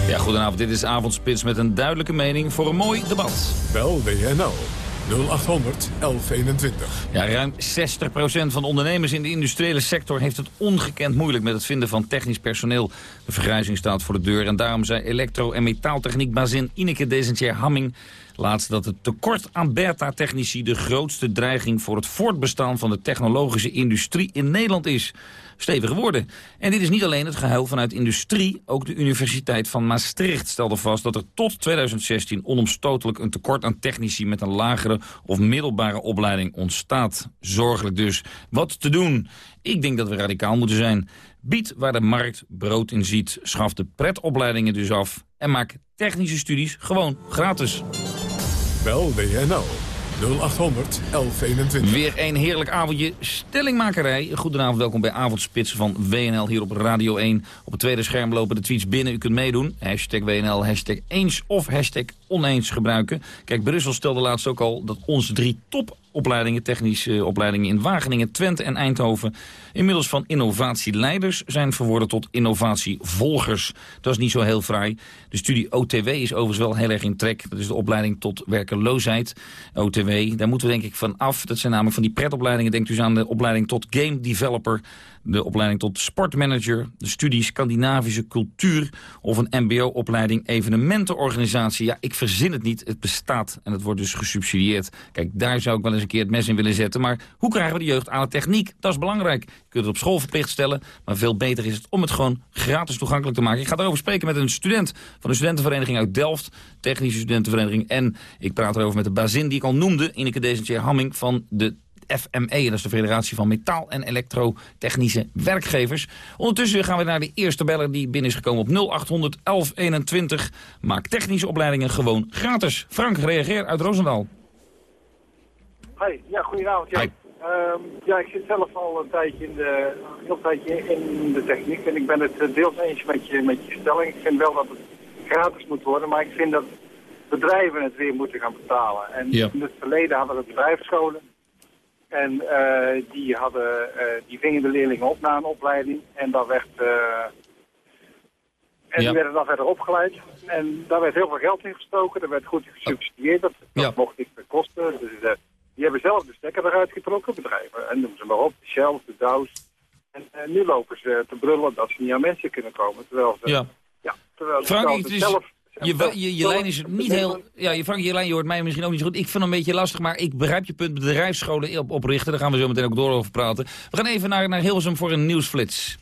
Ja, goedenavond. Dit is Avondspits met een duidelijke mening voor een mooi debat. Bel WNL 0800 1121. Ja, ruim 60% van de ondernemers in de industriële sector heeft het ongekend moeilijk met het vinden van technisch personeel. De vergrijzing staat voor de deur en daarom zei elektro- en metaaltechniekbazin Ineke Desentier Hamming laatst dat het tekort aan beta-technici de grootste dreiging voor het voortbestaan van de technologische industrie in Nederland is stevige woorden. En dit is niet alleen het gehuil vanuit industrie. Ook de Universiteit van Maastricht stelde vast dat er tot 2016 onomstotelijk een tekort aan technici met een lagere of middelbare opleiding ontstaat. Zorgelijk dus. Wat te doen? Ik denk dat we radicaal moeten zijn. Bied waar de markt brood in ziet. Schaf de pretopleidingen dus af. En maak technische studies gewoon gratis. WNL 0800 1121. Weer een heerlijk avondje stellingmakerij. Goedenavond, welkom bij Avondspits van WNL hier op Radio 1. Op het tweede scherm lopen de tweets binnen. U kunt meedoen. Hashtag WNL, hashtag eens of hashtag oneens gebruiken. Kijk, Brussel stelde laatst ook al dat onze drie topopleidingen, technische opleidingen in Wageningen, Twente en Eindhoven, inmiddels van innovatieleiders zijn verworden tot innovatievolgers. Dat is niet zo heel fraai. De studie OTW is overigens wel heel erg in trek. Dat is de opleiding tot werkeloosheid. OTW, daar moeten we denk ik van af. Dat zijn namelijk van die pretopleidingen. Denk dus aan de opleiding tot game developer de opleiding tot sportmanager, de studie Scandinavische cultuur of een mbo-opleiding evenementenorganisatie. Ja, ik verzin het niet, het bestaat en het wordt dus gesubsidieerd. Kijk, daar zou ik wel eens een keer het mes in willen zetten. Maar hoe krijgen we de jeugd aan de techniek? Dat is belangrijk. Je kunt het op school verplicht stellen, maar veel beter is het om het gewoon gratis toegankelijk te maken. Ik ga daarover spreken met een student van de studentenvereniging uit Delft, technische studentenvereniging. En ik praat erover met de bazin die ik al noemde, Ineke Desentier Hamming van de FME, dat is de Federatie van Metaal- en Elektrotechnische Werkgevers. Ondertussen gaan we naar de eerste beller die binnen is gekomen op 0800 1121. Maak technische opleidingen gewoon gratis. Frank, reageer uit Roosendaal. Hoi, ja, goedenavond. Ja. Um, ja, ik zit zelf al een tijdje in de, een heel tijdje in de techniek en ik ben het eh, deels eens met je, met je stelling. Ik vind wel dat het gratis moet worden, maar ik vind dat bedrijven het weer moeten gaan betalen. En in het verleden hadden we bedrijfsscholen en uh, die, hadden, uh, die vingen de leerlingen op na een opleiding. En dan werd... Uh, en die werden dan verder opgeleid. En daar werd heel veel geld in gestoken. Er werd goed gesubsidieerd. Dat, dat mocht meer kosten. Dus die hebben zelf de stekker eruit getrokken, bedrijven. En noem ze maar op. De Shell, de Dows. En nu lopen ze te brullen dat ze niet aan mensen kunnen komen. Terwijl ze, ja. Ja, terwijl Frank, ze zelf je, je, je lijn is niet heel... Ja, je, Frank, je lijn je hoort mij misschien ook niet zo goed. Ik vind het een beetje lastig, maar ik begrijp je punt. Bedrijfsscholen op, oprichten, daar gaan we zo meteen ook door over praten. We gaan even naar, naar Hilversum voor een nieuwsflits.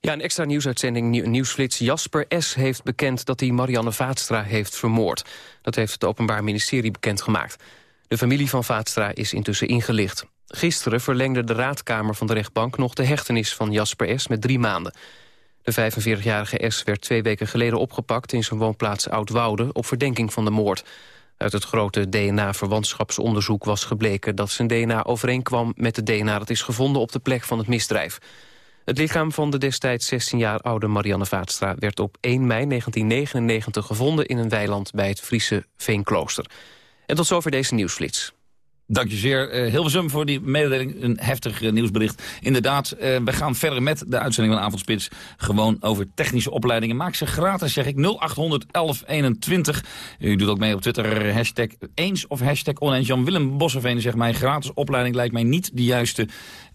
Ja, een extra nieuwsuitzending Nieuwsflits. Jasper S. heeft bekend dat hij Marianne Vaatstra heeft vermoord. Dat heeft het Openbaar Ministerie bekendgemaakt. De familie van Vaatstra is intussen ingelicht. Gisteren verlengde de raadkamer van de rechtbank nog de hechtenis van Jasper S. met drie maanden. De 45-jarige S werd twee weken geleden opgepakt in zijn woonplaats Oudwoude op verdenking van de moord. Uit het grote DNA-verwantschapsonderzoek was gebleken dat zijn DNA overeenkwam met het DNA dat is gevonden op de plek van het misdrijf. Het lichaam van de destijds 16 jaar oude Marianne Vaatstra werd op 1 mei 1999 gevonden in een weiland bij het Friese Veenklooster. En tot zover deze nieuwsflits. Dank je zeer, uh, Hilversum, voor die mededeling. Een heftig uh, nieuwsbericht. Inderdaad, uh, we gaan verder met de uitzending van Avondspits. Gewoon over technische opleidingen. Maak ze gratis, zeg ik. 0800 1121. U doet ook mee op Twitter. Hashtag eens of hashtag oneens. Jan-Willem Bosseveen zegt mij... gratis opleiding lijkt mij niet de juiste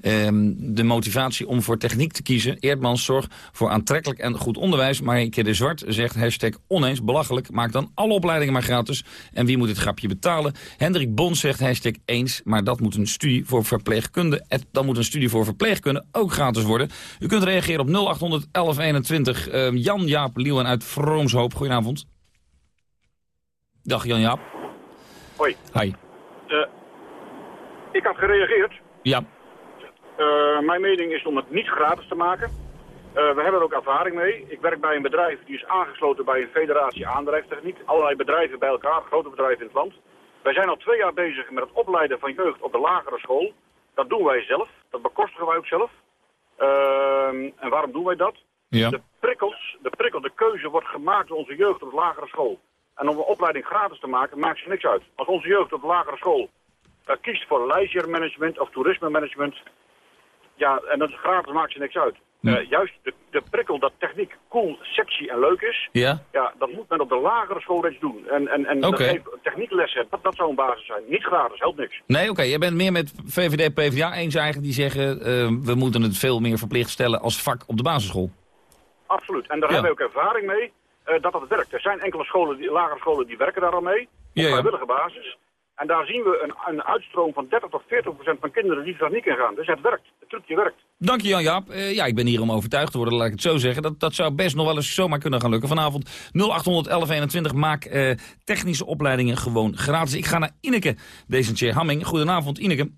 de motivatie om voor techniek te kiezen. Eerdmans zorg voor aantrekkelijk en goed onderwijs. Maar de Zwart zegt hashtag oneens, belachelijk. Maak dan alle opleidingen maar gratis. En wie moet dit grapje betalen? Hendrik Bons zegt hashtag eens, maar dat moet een studie voor verpleegkunde. Dan moet een studie voor verpleegkunde ook gratis worden. U kunt reageren op 0800 1121. Uh, Jan-Jaap Leeuwen uit Vroomshoop. Goedenavond. Dag Jan-Jaap. Hoi. Hi. Uh, ik had gereageerd. Ja. Uh, mijn mening is om het niet gratis te maken. Uh, we hebben er ook ervaring mee. Ik werk bij een bedrijf die is aangesloten bij een federatie aandrijftechniek. Allerlei bedrijven bij elkaar, grote bedrijven in het land. Wij zijn al twee jaar bezig met het opleiden van jeugd op de lagere school. Dat doen wij zelf. Dat bekostigen wij ook zelf. Uh, en waarom doen wij dat? Ja. De prikkels, de prikkel, de keuze wordt gemaakt door onze jeugd op de lagere school. En om een opleiding gratis te maken, maakt ze niks uit. Als onze jeugd op de lagere school uh, kiest voor leisure management of toerisme management, ja, en dat is gratis, maakt ze niks uit. Uh, juist de, de, prikkel dat techniek cool, sexy en leuk is, ja. Ja, dat moet men op de lagere school reeds doen. En, en, en okay. technieklessen, dat, dat zou een basis zijn. Niet gratis, helpt niks. Nee, oké. Okay. Jij bent meer met VVD PvdA eens eigenlijk die zeggen... Uh, we moeten het veel meer verplicht stellen als vak op de basisschool. Absoluut. En daar ja. hebben we ook ervaring mee uh, dat dat werkt. Er zijn enkele scholen, die, lagere scholen die werken daar al mee. Op ja, vrijwillige basis. En daar zien we een, een uitstroom van 30 tot 40 procent van kinderen die er niet in gaan. Dus het werkt. Het trucje werkt. Dank je Jan-Jaap. Uh, ja, ik ben hier om overtuigd te worden, laat ik het zo zeggen. Dat, dat zou best nog wel eens zomaar kunnen gaan lukken. Vanavond 0800 1121 maak uh, technische opleidingen gewoon gratis. Ik ga naar Ineke Decentje Hamming. Goedenavond Ineke.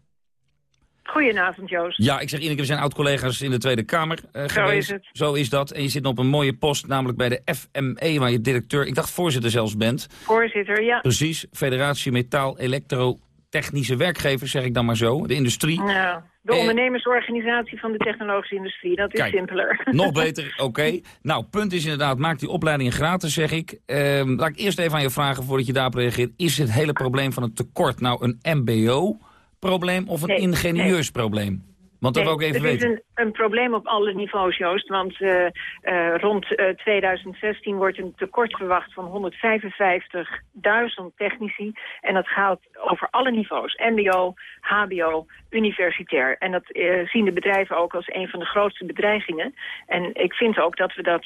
Goedenavond, Joost. Ja, ik zeg Ineke, we zijn oud-collega's in de Tweede Kamer uh, Zo geweest. is het. Zo is dat. En je zit op een mooie post, namelijk bij de FME, waar je directeur, ik dacht voorzitter zelfs bent. Voorzitter, ja. Precies, Federatie Metaal Elektrotechnische Werkgevers, zeg ik dan maar zo, de industrie. Ja, de ondernemersorganisatie van de technologische industrie, dat is Kijk, simpeler. Nog beter, oké. Okay. Nou, punt is inderdaad, maak die opleiding gratis, zeg ik. Uh, laat ik eerst even aan je vragen, voordat je daarop reageert. Is het hele probleem van het tekort nou een mbo probleem of een nee, ingenieursprobleem? Nee. Want dat nee, ik even het weten. is een, een, probleem op alle niveaus, Joost. Want uh, uh, rond uh, 2016 wordt een tekort verwacht van 155.000 technici. En dat gaat over alle niveaus. MBO, HBO, universitair. En dat zien de bedrijven ook als een van de grootste bedreigingen. En ik vind ook dat we dat...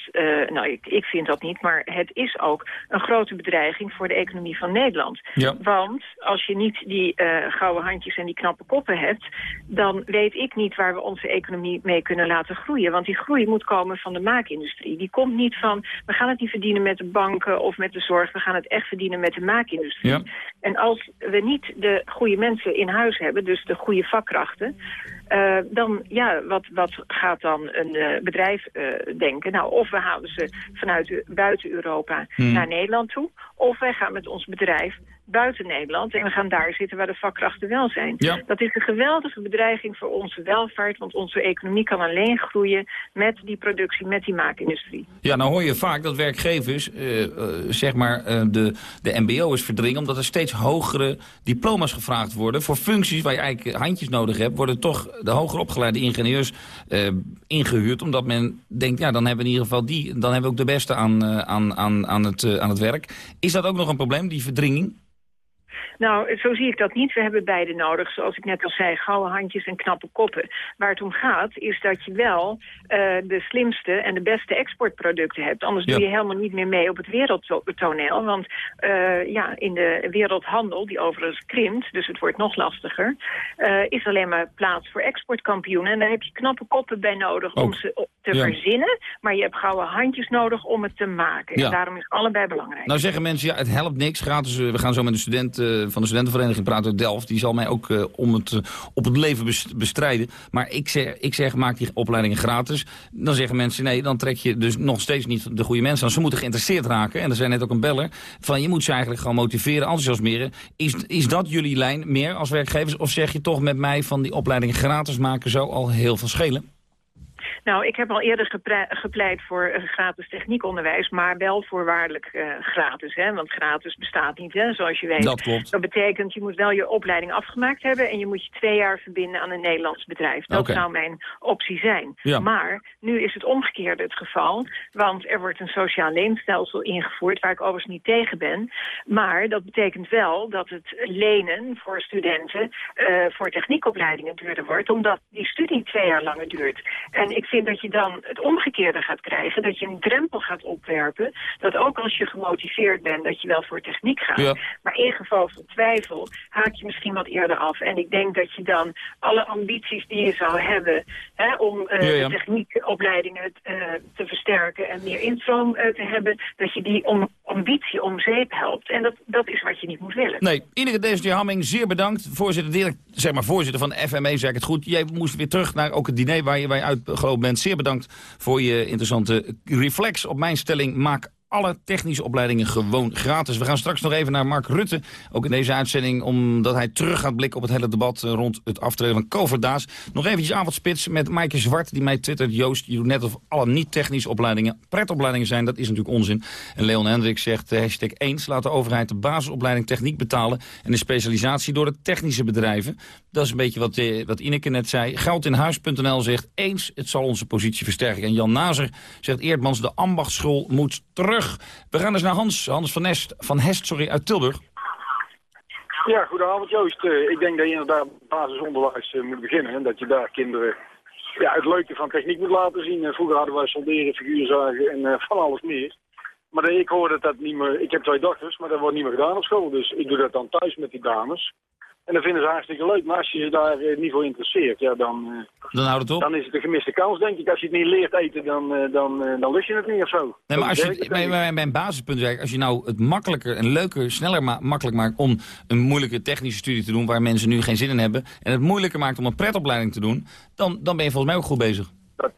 nou, ik, ik vind dat niet, maar het is ook een grote bedreiging voor de economie van Nederland. Ja. Want als je niet die gouden handjes en die knappe koppen hebt... dan weet ik niet waar we onze economie mee kunnen laten groeien. Want die groei moet komen van de maakindustrie. Die komt niet van, we gaan het niet verdienen met de banken of met de zorg. We gaan het echt verdienen met de maakindustrie. Ja. En als we niet de goede mensen in huis hebben, dus de goede vakkrachten... Uh, dan, ja, wat, wat gaat dan een uh, bedrijf uh, denken? Nou, of we halen ze vanuit buiten Europa Hmm. naar Nederland toe... of wij gaan met ons bedrijf buiten Nederland en we gaan daar zitten waar de vakkrachten wel zijn. Ja. Dat is een geweldige bedreiging voor onze welvaart, want onze economie kan alleen groeien met die productie, met die maakindustrie. Ja, nou hoor je vaak dat werkgevers, zeg maar, de, de mbo'ers verdringen... omdat er steeds hogere diploma's gevraagd worden. Voor functies waar je eigenlijk handjes nodig hebt... worden toch de hoger opgeleide ingenieurs ingehuurd. Omdat men denkt, ja, dan hebben we in ieder geval die... dan hebben we ook de beste aan, aan, aan, aan, het, aan het werk. Is dat ook nog een probleem, die verdringing? Nou, zo zie ik dat niet. We hebben beide nodig. Zoals ik net al zei, gouden handjes en knappe koppen. Waar het om gaat, is dat je wel uh, de slimste en de beste exportproducten hebt. Anders Ja. doe je helemaal niet meer mee op het wereldtoneel. Want uh, ja, in de wereldhandel, die overigens krimpt, dus het wordt nog lastiger... Uh, is alleen maar plaats voor exportkampioenen. En daar heb je knappe koppen bij nodig om ze te Ja. verzinnen. Maar je hebt gouden handjes nodig om het te maken. Ja. En daarom is allebei belangrijk. Nou zeggen mensen, ja, het helpt niks. Gratis, eh, we gaan zo met een student eh, van de studentenvereniging praten uit Delft. Die zal mij ook eh, om het, eh, op het leven bes- bestrijden. Maar ik zeg, ik zeg, maak die opleidingen gratis. Dan zeggen mensen, nee, dan trek je dus nog steeds niet de goede mensen aan. Ze moeten geïnteresseerd raken. En er zijn net ook een beller. Van, je moet ze eigenlijk gewoon motiveren, enthousiasmeren. Is, is dat jullie lijn meer als werkgevers? Of zeg je toch met mij van die opleidingen gratis maken zou al heel veel schelen? Nou, ik heb al eerder gepleit voor eh, gratis techniekonderwijs, maar wel voorwaardelijk eh, gratis. Hè? Want gratis bestaat niet, hè? zoals je weet. Dat klopt. Dat betekent, je moet wel je opleiding afgemaakt hebben en je moet je twee jaar verbinden aan een Nederlands bedrijf. Dat zou mijn optie zijn. Ja. Maar nu is het omgekeerde het geval, want er wordt een sociaal leenstelsel ingevoerd, waar ik overigens niet tegen ben. Maar dat betekent wel dat het lenen voor studenten eh, voor techniekopleidingen duurder wordt, omdat die studie twee jaar langer duurt. En ik vind dat je dan het omgekeerde gaat krijgen, dat je een drempel gaat opwerpen, dat ook als je gemotiveerd bent, dat je wel voor techniek gaat. Ja. Maar in geval van twijfel haak je misschien wat eerder af. En ik denk dat je dan alle ambities die je zou hebben hè, om eh, Ja, ja. de techniekopleidingen eh, te versterken en meer instroom eh, te hebben, dat je die om, ambitie om zeep helpt. En dat, dat is wat je niet moet willen. Nee, Ineke Desentje Hamming, zeer bedankt. Voorzitter, zeg maar voorzitter van de FME, zeg ik het goed. Jij moest weer terug naar ook het diner waar je, waar je uitgelopen Zeer bedankt voor je interessante reflex op mijn stelling. Maak alle technische opleidingen gewoon gratis. We gaan straks nog even naar Mark Rutte, ook in deze uitzending... omdat hij terug gaat blikken op het hele debat eh, rond het aftreden van Koverdaas. Nog eventjes avondspits met Maaike Zwart, die mij twittert... Joost, je doet net of alle niet-technische opleidingen pretopleidingen zijn. Dat is natuurlijk onzin. En Leon Hendrik zegt, uh, hashtag eens, laat de overheid de basisopleiding techniek betalen... en de specialisatie door de technische bedrijven. Dat is een beetje wat, uh, wat Ineke net zei. Geldinhuis.nl zegt, eens, het zal onze positie versterken. En Jan Nazer zegt, Eerdmans, de ambachtschool moet terug we gaan eens naar Hans, Hans van, van Hest sorry, uit Tilburg. Ja, goedenavond Joost. Uh, ik denk dat je inderdaad basisonderwijs uh, moet beginnen. En dat je daar kinderen ja, het leuke van techniek moet laten zien. Uh, vroeger hadden wij solderen, figuurzagen en van alles meer. Maar ik hoor dat dat niet meer... Ik heb twee dochters, maar dat wordt niet meer gedaan op school. Dus ik doe dat dan thuis met die dames. En dat vinden ze hartstikke leuk. Maar als je je daar eh, niet voor interesseert, ja, dan, eh, dan, houdt het op. dan is het een gemiste kans, denk ik. Als je het niet leert eten, dan, uh, dan, dan lust je het niet of zo. Nee, maar als je, mijn, mijn, mijn basispunt is als je nou het makkelijker en leuker, sneller ma makkelijk maakt om een moeilijke technische studie te doen waar mensen nu geen zin in hebben, en het moeilijker maakt om een pretopleiding te doen, dan, dan ben je volgens mij ook goed bezig. Dat,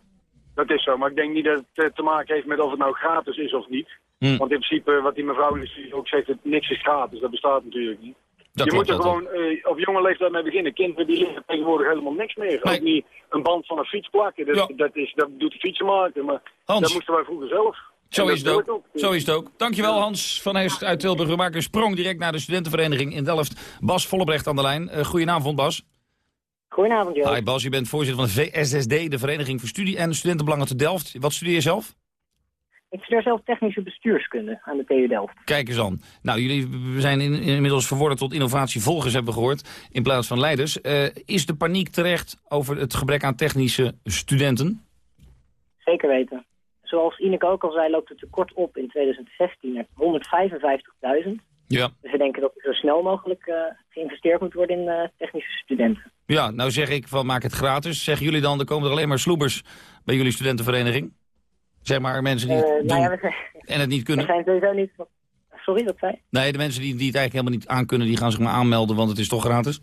dat is zo, maar ik denk niet dat het te maken heeft met of het nou gratis is of niet. Hmm. Want in principe, wat die mevrouw ook zegt, niks is gratis. Dat bestaat natuurlijk niet. Dat je moet er gewoon uh, op jonge leeftijd mee beginnen. Kinderen die leren tegenwoordig helemaal niks meer. Nee. Ook niet een band van een fiets plakken. Dat, ja. dat, is, dat doet de fietsenmaker. Maar Hans. dat moesten wij vroeger zelf. Zo is, het ook. ook. Zo is het ook. Dankjewel Hans van Heest uit Tilburg. We maken een sprong direct naar de studentenvereniging in Delft. Bas Vollebrecht aan de lijn. Uh, goedenavond Bas. Goedenavond Joop. Hi Bas, je bent voorzitter van de VSSD, de Vereniging voor Studie en Studentenbelangen te Delft. Wat studeer je zelf? Ik studeer zelf technische bestuurskunde aan de TU Delft. Kijk eens aan. Nou, jullie zijn in, inmiddels verworden tot innovatievolgers, hebben we gehoord, in plaats van leiders. Uh, is de paniek terecht over het gebrek aan technische studenten? Zeker weten. Zoals Ineke ook al zei, loopt het tekort op in 2016 naar 155.000. Ja. Dus we denken dat er zo snel mogelijk uh, geïnvesteerd moet worden in uh, technische studenten. Ja, nou zeg ik van maak het gratis. Zeggen jullie dan, er komen er alleen maar sloebers bij jullie studentenvereniging? Zeg maar mensen die het uh, doen nou ja, en het niet kunnen. We zijn sowieso niet... Sorry, wat zei Nee, de mensen die, die het eigenlijk helemaal niet aankunnen, die gaan zich maar aanmelden, want het is toch gratis.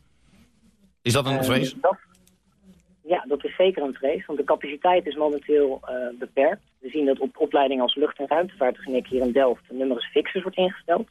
Is dat een uh, vrees? Dat, ja, dat is zeker een vrees, want de capaciteit is momenteel uh, beperkt. We zien dat op opleidingen als lucht- en ruimtevaarttechniek hier in Delft een numerus fixus wordt ingesteld.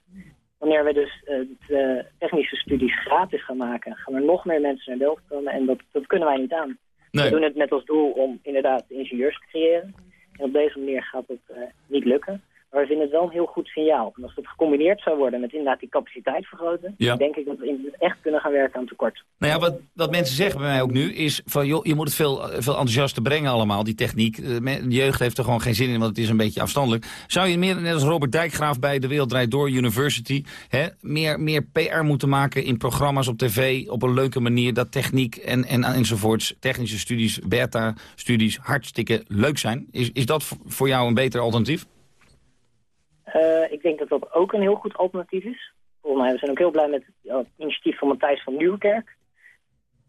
Wanneer we dus de technische studies gratis gaan maken, gaan er nog meer mensen naar Delft komen en dat, dat kunnen wij niet aan. Nee. We doen het met als doel om inderdaad ingenieurs te creëren. En op deze manier gaat het uh, niet lukken. Maar we vinden het wel een heel goed signaal. En als het gecombineerd zou worden met inderdaad die capaciteit vergroten... Ja. denk ik dat we echt kunnen gaan werken aan tekort. Nou ja, wat, wat mensen zeggen bij mij ook nu is... van joh, je moet het veel, veel enthousiaster brengen allemaal, die techniek. De jeugd heeft er gewoon geen zin in, want het is een beetje afstandelijk. Zou je meer, net als Robert Dijkgraaf bij de Wereld Draait Door University... Hè, meer, meer PR moeten maken in programma's op tv... op een leuke manier dat techniek en, en enzovoorts... technische studies, beta-studies hartstikke leuk zijn? Is, is dat voor jou een beter alternatief? Uh, ik denk dat dat ook een heel goed alternatief is. Volgens mij, we zijn ook heel blij met het initiatief van Matthijs van Nieuwkerk.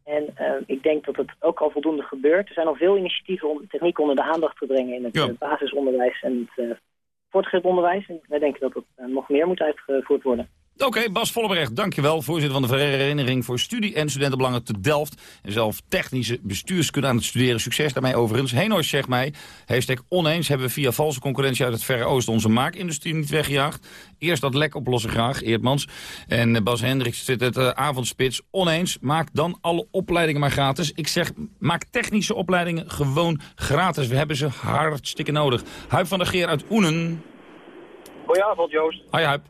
En uh, ik denk dat het ook al voldoende gebeurt. Er zijn al veel initiatieven om techniek onder de aandacht te brengen in het ja. basisonderwijs en het voortgezet onderwijs. En wij denken dat het nog meer moet uitgevoerd worden. Oké, okay, Bas Vollebrecht, dankjewel. Voorzitter van de Vereniging voor Studie en Studentenbelangen te Delft. En zelf technische bestuurskunde aan het studeren. Succes daarmee overigens. Heenors zegt mij, hashtag oneens hebben we via valse concurrentie uit het Verre Oosten onze maakindustrie niet weggejaagd. Eerst dat lek oplossen graag, Eerdmans. En Bas Hendricks zit het uh, avondspits. Oneens, maak dan alle opleidingen maar gratis. Ik zeg, maak technische opleidingen gewoon gratis. We hebben ze hartstikke nodig. Huip van der Geer uit Oenen. Goedenavond Joost. Hi Huip.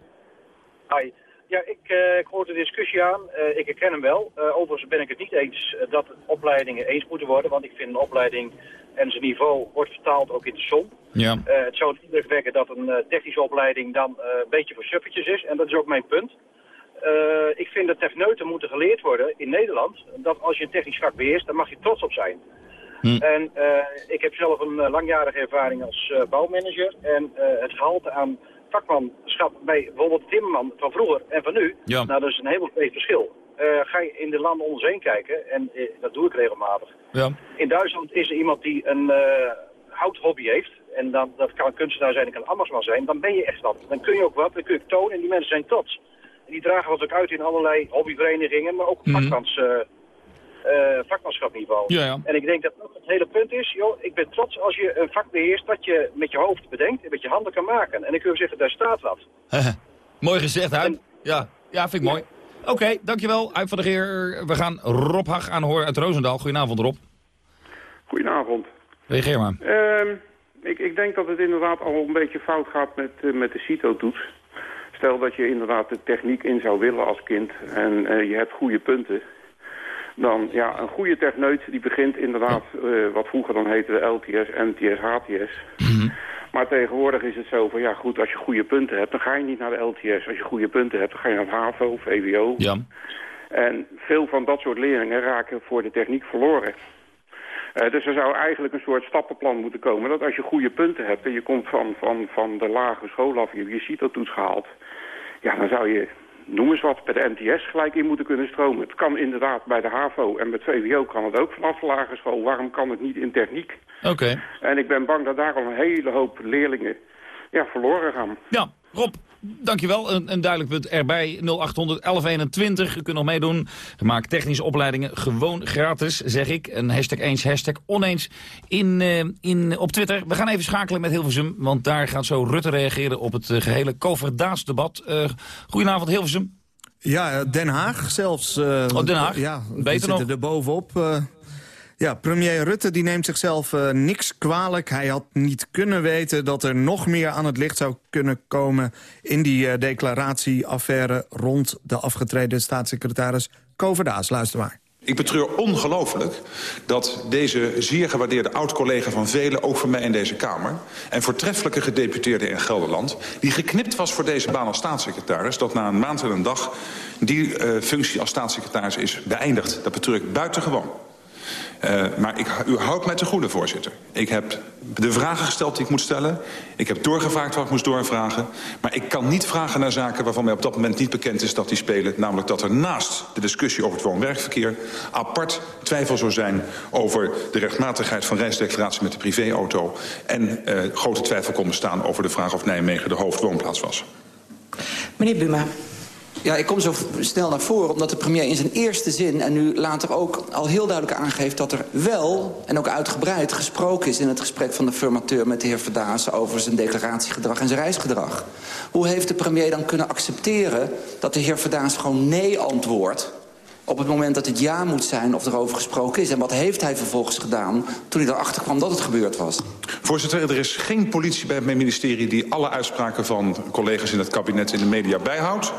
Hi. Ja, ik, uh, ik hoor de discussie aan. Uh, ik herken hem wel. Uh, overigens ben ik het niet eens dat opleidingen eens moeten worden. Want ik vind een opleiding en zijn niveau wordt vertaald ook in de som. Ja. het zou het indruk wekken dat een technische opleiding dan een beetje voor suffertjes is. En dat is ook mijn punt. ik vind dat techneuten moeten geleerd worden in Nederland. Dat als je een technisch vak beheerst, dan mag je trots op zijn. Hm. En ik heb zelf een langjarige ervaring als bouwmanager. En het gehalte aan vakmanschap bij bijvoorbeeld Timmerman van vroeger en van nu, ja. nou dat is een heel groot verschil. Uh, ga je in de landen om ons heen kijken, en uh, dat doe ik regelmatig. Ja. In Duitsland is er iemand die een uh, houthobby heeft. en dan, dat kan een kunstenaar zijn, dat kan een ambachtsman zijn, dan ben je echt wat. Dan kun je ook wat, dan kun je tonen en die mensen zijn trots. En die dragen wat ook uit in allerlei hobbyverenigingen, maar ook Mhm. vakmans, eh, eh, vakmanschapniveau. Ja, ja. En ik denk dat ook het hele punt is, joh, ik ben trots als je een vak beheerst dat je met je hoofd bedenkt en met je handen kan maken. En dan kun je zeggen, daar staat wat. Mooi gezegd, Huip. Ja, ja vind ik mooi. Oké, dankjewel. Huip van der Geer. We gaan Rob Hag aanhoren uit Roosendaal. Goedenavond, Rob. Goedenavond. Reageer maar. Ehm, ik, ik denk dat het inderdaad al een beetje fout gaat met, eh, met de CITO-toets. Stel dat je inderdaad de techniek in zou willen als kind en eh, je hebt goede punten. Dan, ja, een goede techneut die begint inderdaad, eh, wat vroeger dan heette de LTS, MTS, HTS. Maar tegenwoordig is het zo van, ja goed, als je goede punten hebt, dan ga je niet naar de LTS. Als je goede punten hebt, dan ga je naar het HAVO, VWO. Ja. En veel van dat soort leerlingen raken voor de techniek verloren. Eh, dus er zou eigenlijk een soort stappenplan moeten komen. Dat als je goede punten hebt en je komt van, van, van de lage school af, je hebt je CITO-toets gehaald. Ja, dan zou je, noem eens wat, bij de MTS gelijk in moeten kunnen stromen. Het kan inderdaad bij de HAVO en met VWO kan het ook vanaf de lage school. Waarom kan het niet in techniek? Oké. En ik ben bang dat daar al een hele hoop leerlingen ja, verloren gaan. Ja, Rob, dankjewel. Een, een duidelijk punt erbij. 0800 1121. U kunt nog meedoen. Maak technische opleidingen gewoon gratis, zeg ik. Een hashtag eens, hashtag oneens in, eh, in, op Twitter. We gaan even schakelen met Hilversum, want daar gaat zo Rutte reageren op het eh, gehele Koverdaas-debat. Uh, goedenavond, Hilversum. Ja, Den Haag zelfs. Oh, Den Haag? Ja, Beter zitten nog. er bovenop. Ja, premier Rutte die neemt zichzelf uh, niks kwalijk. Hij had niet kunnen weten dat er nog meer aan het licht zou kunnen komen... in die uh, declaratieaffaire rond de afgetreden staatssecretaris Koverdaas. Luister maar. Ik betreur ongelooflijk dat deze zeer gewaardeerde oud-collega van velen... ook van mij in deze Kamer, en voortreffelijke gedeputeerde in Gelderland... die geknipt was voor deze baan als staatssecretaris... dat na een maand en een dag die uh, functie als staatssecretaris is beëindigd. Dat betreur ik buitengewoon. Uh, maar ik, u houdt mij te goede, voorzitter. Ik heb de vragen gesteld die ik moet stellen. Ik heb doorgevraagd wat ik moest doorvragen. Maar ik kan niet vragen naar zaken waarvan mij op dat moment niet bekend is dat die spelen. Namelijk dat er naast de discussie over het woon-werkverkeer... apart twijfel zou zijn over de rechtmatigheid van reisdeclaratie met de privéauto. En uh, grote twijfel kon bestaan over de vraag of Nijmegen de hoofdwoonplaats was. Meneer Buma. Ja, ik kom zo snel naar voren omdat de premier in zijn eerste zin... en nu later ook al heel duidelijk aangeeft dat er wel... en ook uitgebreid gesproken is in het gesprek van de formateur... met de heer Verdaas over zijn declaratiegedrag en zijn reisgedrag. Hoe heeft de premier dan kunnen accepteren dat de heer Verdaas gewoon nee antwoordt... op het moment dat het ja moet zijn of er over gesproken is? En wat heeft hij vervolgens gedaan toen hij erachter kwam dat het gebeurd was? Voorzitter, er is geen politie bij mijn ministerie... die alle uitspraken van collega's in het kabinet in de media bijhoudt.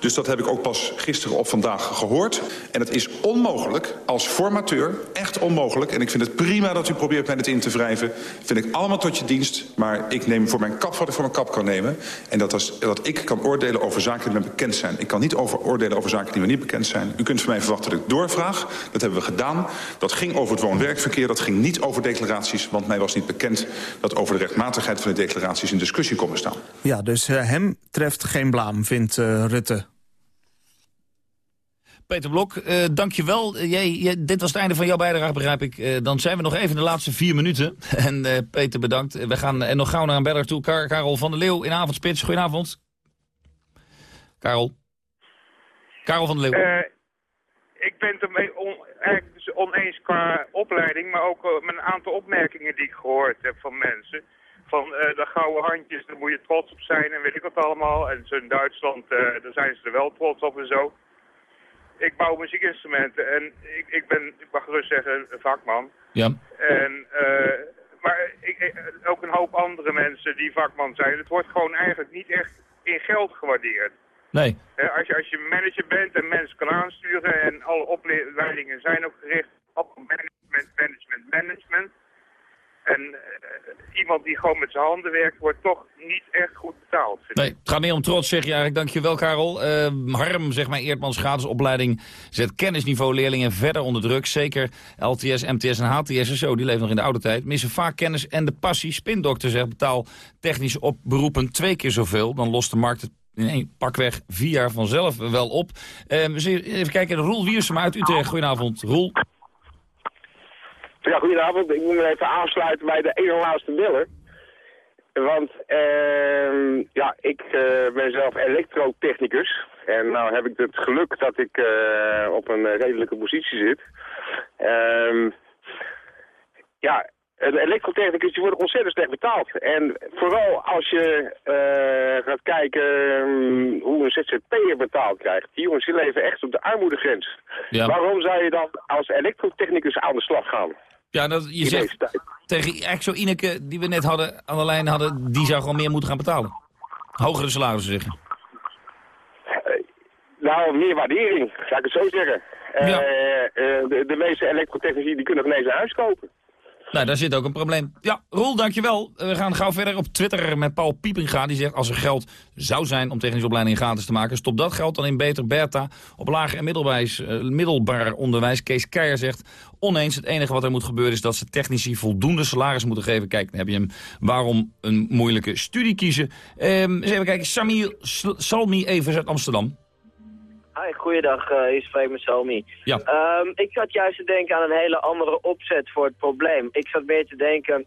Dus dat heb ik ook pas gisteren of vandaag gehoord. En het is onmogelijk als formateur, echt onmogelijk... en ik vind het prima dat u probeert mij dit in te wrijven... vind ik allemaal tot je dienst, maar ik neem voor mijn kap wat ik voor mijn kap kan nemen... en dat, is, dat ik kan oordelen over zaken die me bekend zijn. Ik kan niet over oordelen over zaken die me niet bekend zijn. U kunt van mij verwachten dat ik doorvraag. Dat hebben we gedaan. Dat ging over het woon-werkverkeer, dat ging niet over declaraties... want mij was niet bekend dat over de rechtmatigheid van de declaraties... in discussie kon bestaan. Ja, dus uh, hem treft geen blaam, vindt uh, Rutte. Peter Blok, uh, dankjewel. Jij, jij, dit was het einde van jouw bijdrage, begrijp ik. Uh, dan zijn we nog even de laatste vier minuten. En Peter, bedankt. We gaan en nog gauw naar een beller toe. Kar Karel van der Leeuw in Avondspits. Goedenavond. Karel. Karel van der Leeuw. Ik ben het ermee on, dus oneens qua opleiding, maar ook met een aantal opmerkingen die ik gehoord heb van mensen. Van de gouden handjes, daar moet je trots op zijn en weet ik wat allemaal. En zo in Duitsland, daar zijn ze er wel trots op en zo ik bouw muziekinstrumenten en ik, ik ben, ik mag gerust zeggen, een vakman. Ja. En, uh, maar ik, ook een hoop andere mensen die vakman zijn. Het wordt gewoon eigenlijk niet echt in geld gewaardeerd. Nee. Als, je, als je manager bent en mensen kan aansturen en alle opleidingen zijn ook gericht op management, management, management. En uh, iemand die gewoon met zijn handen werkt, wordt toch niet echt goed betaald. Nee, het gaat meer om trots, zeg je eigenlijk. Dankjewel, Karel. Uh, Harm, zeg maar, Eerdmans gratis opleiding zet kennisniveau leerlingen verder onder druk. Zeker LTS, MTS en HTS en zo, die leven nog in de oude tijd. Missen vaak kennis en de passie. Spindokter zegt betaal technisch op beroepen twee keer zoveel. Dan lost de markt het in één pakweg vier jaar vanzelf wel op. Uh, even kijken, Roel Wiersema uit Utrecht. Goedenavond, Roel. Ja, goedenavond. Ik moet me even aansluiten bij de ene laatste beller. Want ehm, ja, ik uh, ben zelf elektrotechnicus. En nou heb ik het geluk dat ik uh, op een redelijke positie zit. Um, ja, een elektrotechnicus die wordt ontzettend slecht betaald. En vooral als je uh, gaat kijken um, hoe een ZZP'er betaald krijgt. Die jongens die leven echt op de armoedegrens. Ja. Waarom zou je dan als elektrotechnicus aan de slag gaan? Ja, dat, je zegt tegen eigenlijk zo Ineke die we net hadden, aan de lijn hadden, die zou gewoon meer moeten gaan betalen. Hogere salarissen zeggen. Uh, nou, meer waardering, zou ik het zo zeggen. Ja. Uh, de, de, meeste elektrotechnici die kunnen nog ineens een huis kopen. Nou, daar zit ook een probleem. Ja, Roel, dankjewel. We gaan gauw verder op Twitter met Paul Piepinga. Die zegt, als er geld zou zijn om technische opleiding gratis te maken... stop dat geld dan in Beter Bertha. Op lager en middelbaar, uh, middelbaar onderwijs. Kees Keijer zegt, oneens. Het enige wat er moet gebeuren is dat ze technici voldoende salaris moeten geven. Kijk, dan heb je hem. Waarom een moeilijke studie kiezen? Um, eens even kijken. Sami Salmi even uit Amsterdam. Hi, goeiedag, uh, hier spreekt met. Ja. Um, ik zat juist te denken aan een hele andere opzet voor het probleem. Ik zat meer te denken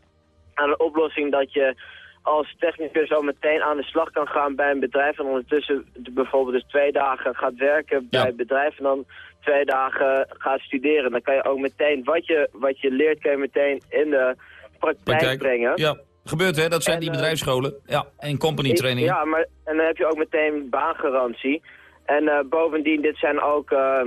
aan een oplossing dat je als technicus zo meteen aan de slag kan gaan bij een bedrijf... en ondertussen bijvoorbeeld dus twee dagen gaat werken bij het bedrijf... en dan twee dagen gaat studeren. Dan kan je ook meteen wat je, wat je leert, kan je meteen in de praktijk brengen. Ja. Gebeurt hè, dat zijn die bedrijfsscholen. Ja, en company training. Ja, maar en dan heb je ook meteen baangarantie. En uh, bovendien, dit zijn ook uh,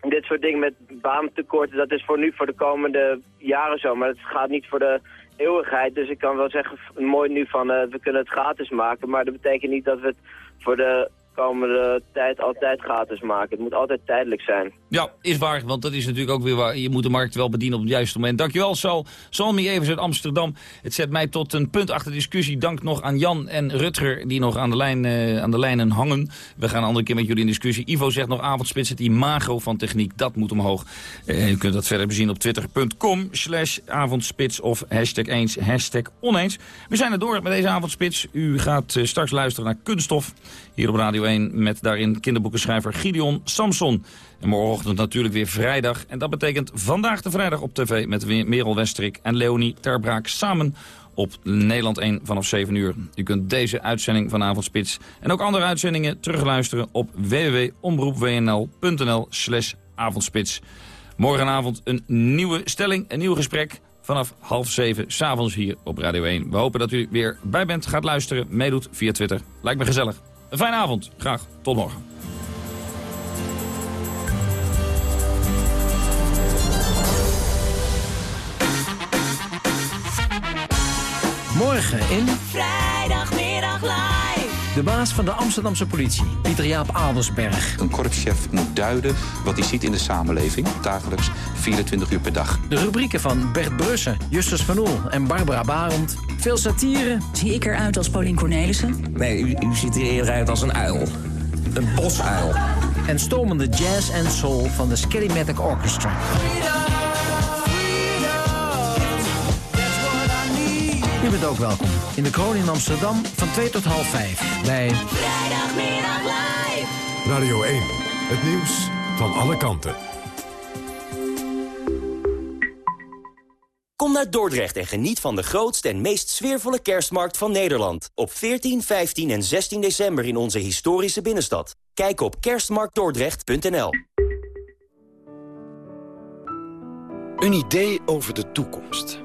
dit soort dingen met baantekorten. Dat is voor nu voor de komende jaren zo. Maar het gaat niet voor de eeuwigheid. Dus ik kan wel zeggen, mooi nu van uh, we kunnen het gratis maken. Maar dat betekent niet dat we het voor de komende tijd altijd gratis maken. Het moet altijd tijdelijk zijn. Ja, is waar, want dat is natuurlijk ook weer waar. Je moet de markt wel bedienen op het juiste moment. Dankjewel, Sal. Salmi Evers uit Amsterdam. Het zet mij tot een punt achter discussie. Dank nog aan Jan en Rutger, die nog aan de, lijn, uh, aan de lijnen hangen. We gaan een andere keer met jullie in discussie. Ivo zegt nog avondspits, het imago van techniek, dat moet omhoog. Uh, u kunt dat verder bezien op twitter.com slash avondspits of hashtag eens, hashtag oneens. We zijn er door met deze avondspits. U gaat uh, straks luisteren naar Kunststof hier op Radio 1 met daarin kinderboekenschrijver Gideon Samson. En morgenochtend natuurlijk weer vrijdag. En dat betekent vandaag de vrijdag op tv met Merel Westrik en Leonie Terbraak samen op Nederland 1 vanaf 7 uur. U kunt deze uitzending van Avondspits en ook andere uitzendingen terugluisteren op www.omroepwnl.nl slash avondspits. Morgenavond een nieuwe stelling, een nieuw gesprek vanaf half zeven s'avonds hier op Radio 1. We hopen dat u weer bij bent, gaat luisteren, meedoet via Twitter. Lijkt me gezellig. Een fijne avond. Graag. Tot morgen. Morgen in... Vrijdagmiddag live. De baas van de Amsterdamse politie, Pieter Jaap Adelsberg. Een korpschef moet duiden wat hij ziet in de samenleving. Dagelijks 24 uur per dag. De rubrieken van Bert Brussen, Justus van Oel en Barbara Barend. Veel satire. Zie ik eruit als Paulien Cornelissen? Nee, u, u ziet er eerder uit als een uil. Een bosuil. En stomende jazz en soul van de Skellymatic Orchestra. U bent ook welkom in de kroon in Amsterdam van 2 tot half 5 bij... Vrijdagmiddag live. Radio 1, het nieuws van alle kanten. Kom naar Dordrecht en geniet van de grootste en meest sfeervolle kerstmarkt van Nederland. Op 14, 15 en 16 december in onze historische binnenstad. Kijk op kerstmarktdordrecht.nl Een idee over de toekomst.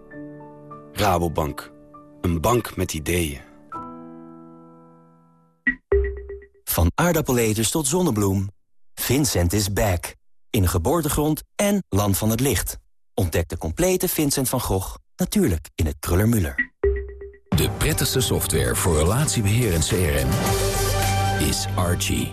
Rabobank. Een bank met ideeën. Van aardappeleters tot zonnebloem. Vincent is back. In geboortegrond en land van het licht. Ontdek de complete Vincent van Gogh, natuurlijk in het Kruller-Müller. De prettigste software voor relatiebeheer en CRM is Archie.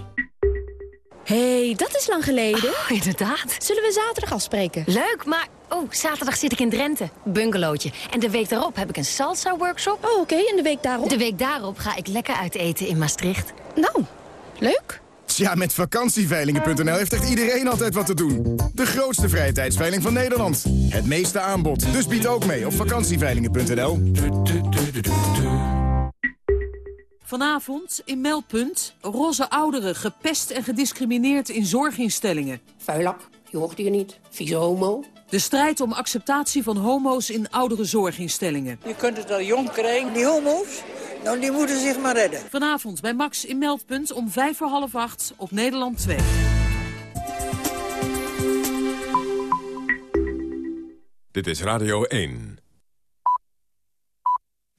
hey, dat is lang geleden. Oh, inderdaad. Zullen we zaterdag afspreken? Leuk, maar Oh, zaterdag zit ik in Drenthe. Bungalowtje. En de week daarop heb ik een salsa-workshop. Oh, oké. En de week daarop? De week daarop ga ik lekker uit eten in Maastricht. Nou, leuk. Tja, met vakantieveilingen.nl heeft echt iedereen altijd wat te doen. De grootste vrije tijdsveiling van Nederland. Het meeste aanbod. Dus bied ook mee op vakantieveilingen.nl. Vanavond in Meldpunt. Roze ouderen gepest en gediscrimineerd in zorginstellingen. Vuilak, je hoort hier niet. Vieze homo. De strijd om acceptatie van homo's in oudere zorginstellingen. Je kunt het al jong krijgen, die homo's. Nou, die moeten zich maar redden. Vanavond bij Max in Meldpunt om vijf voor half acht op Nederland 2. Dit is Radio 1.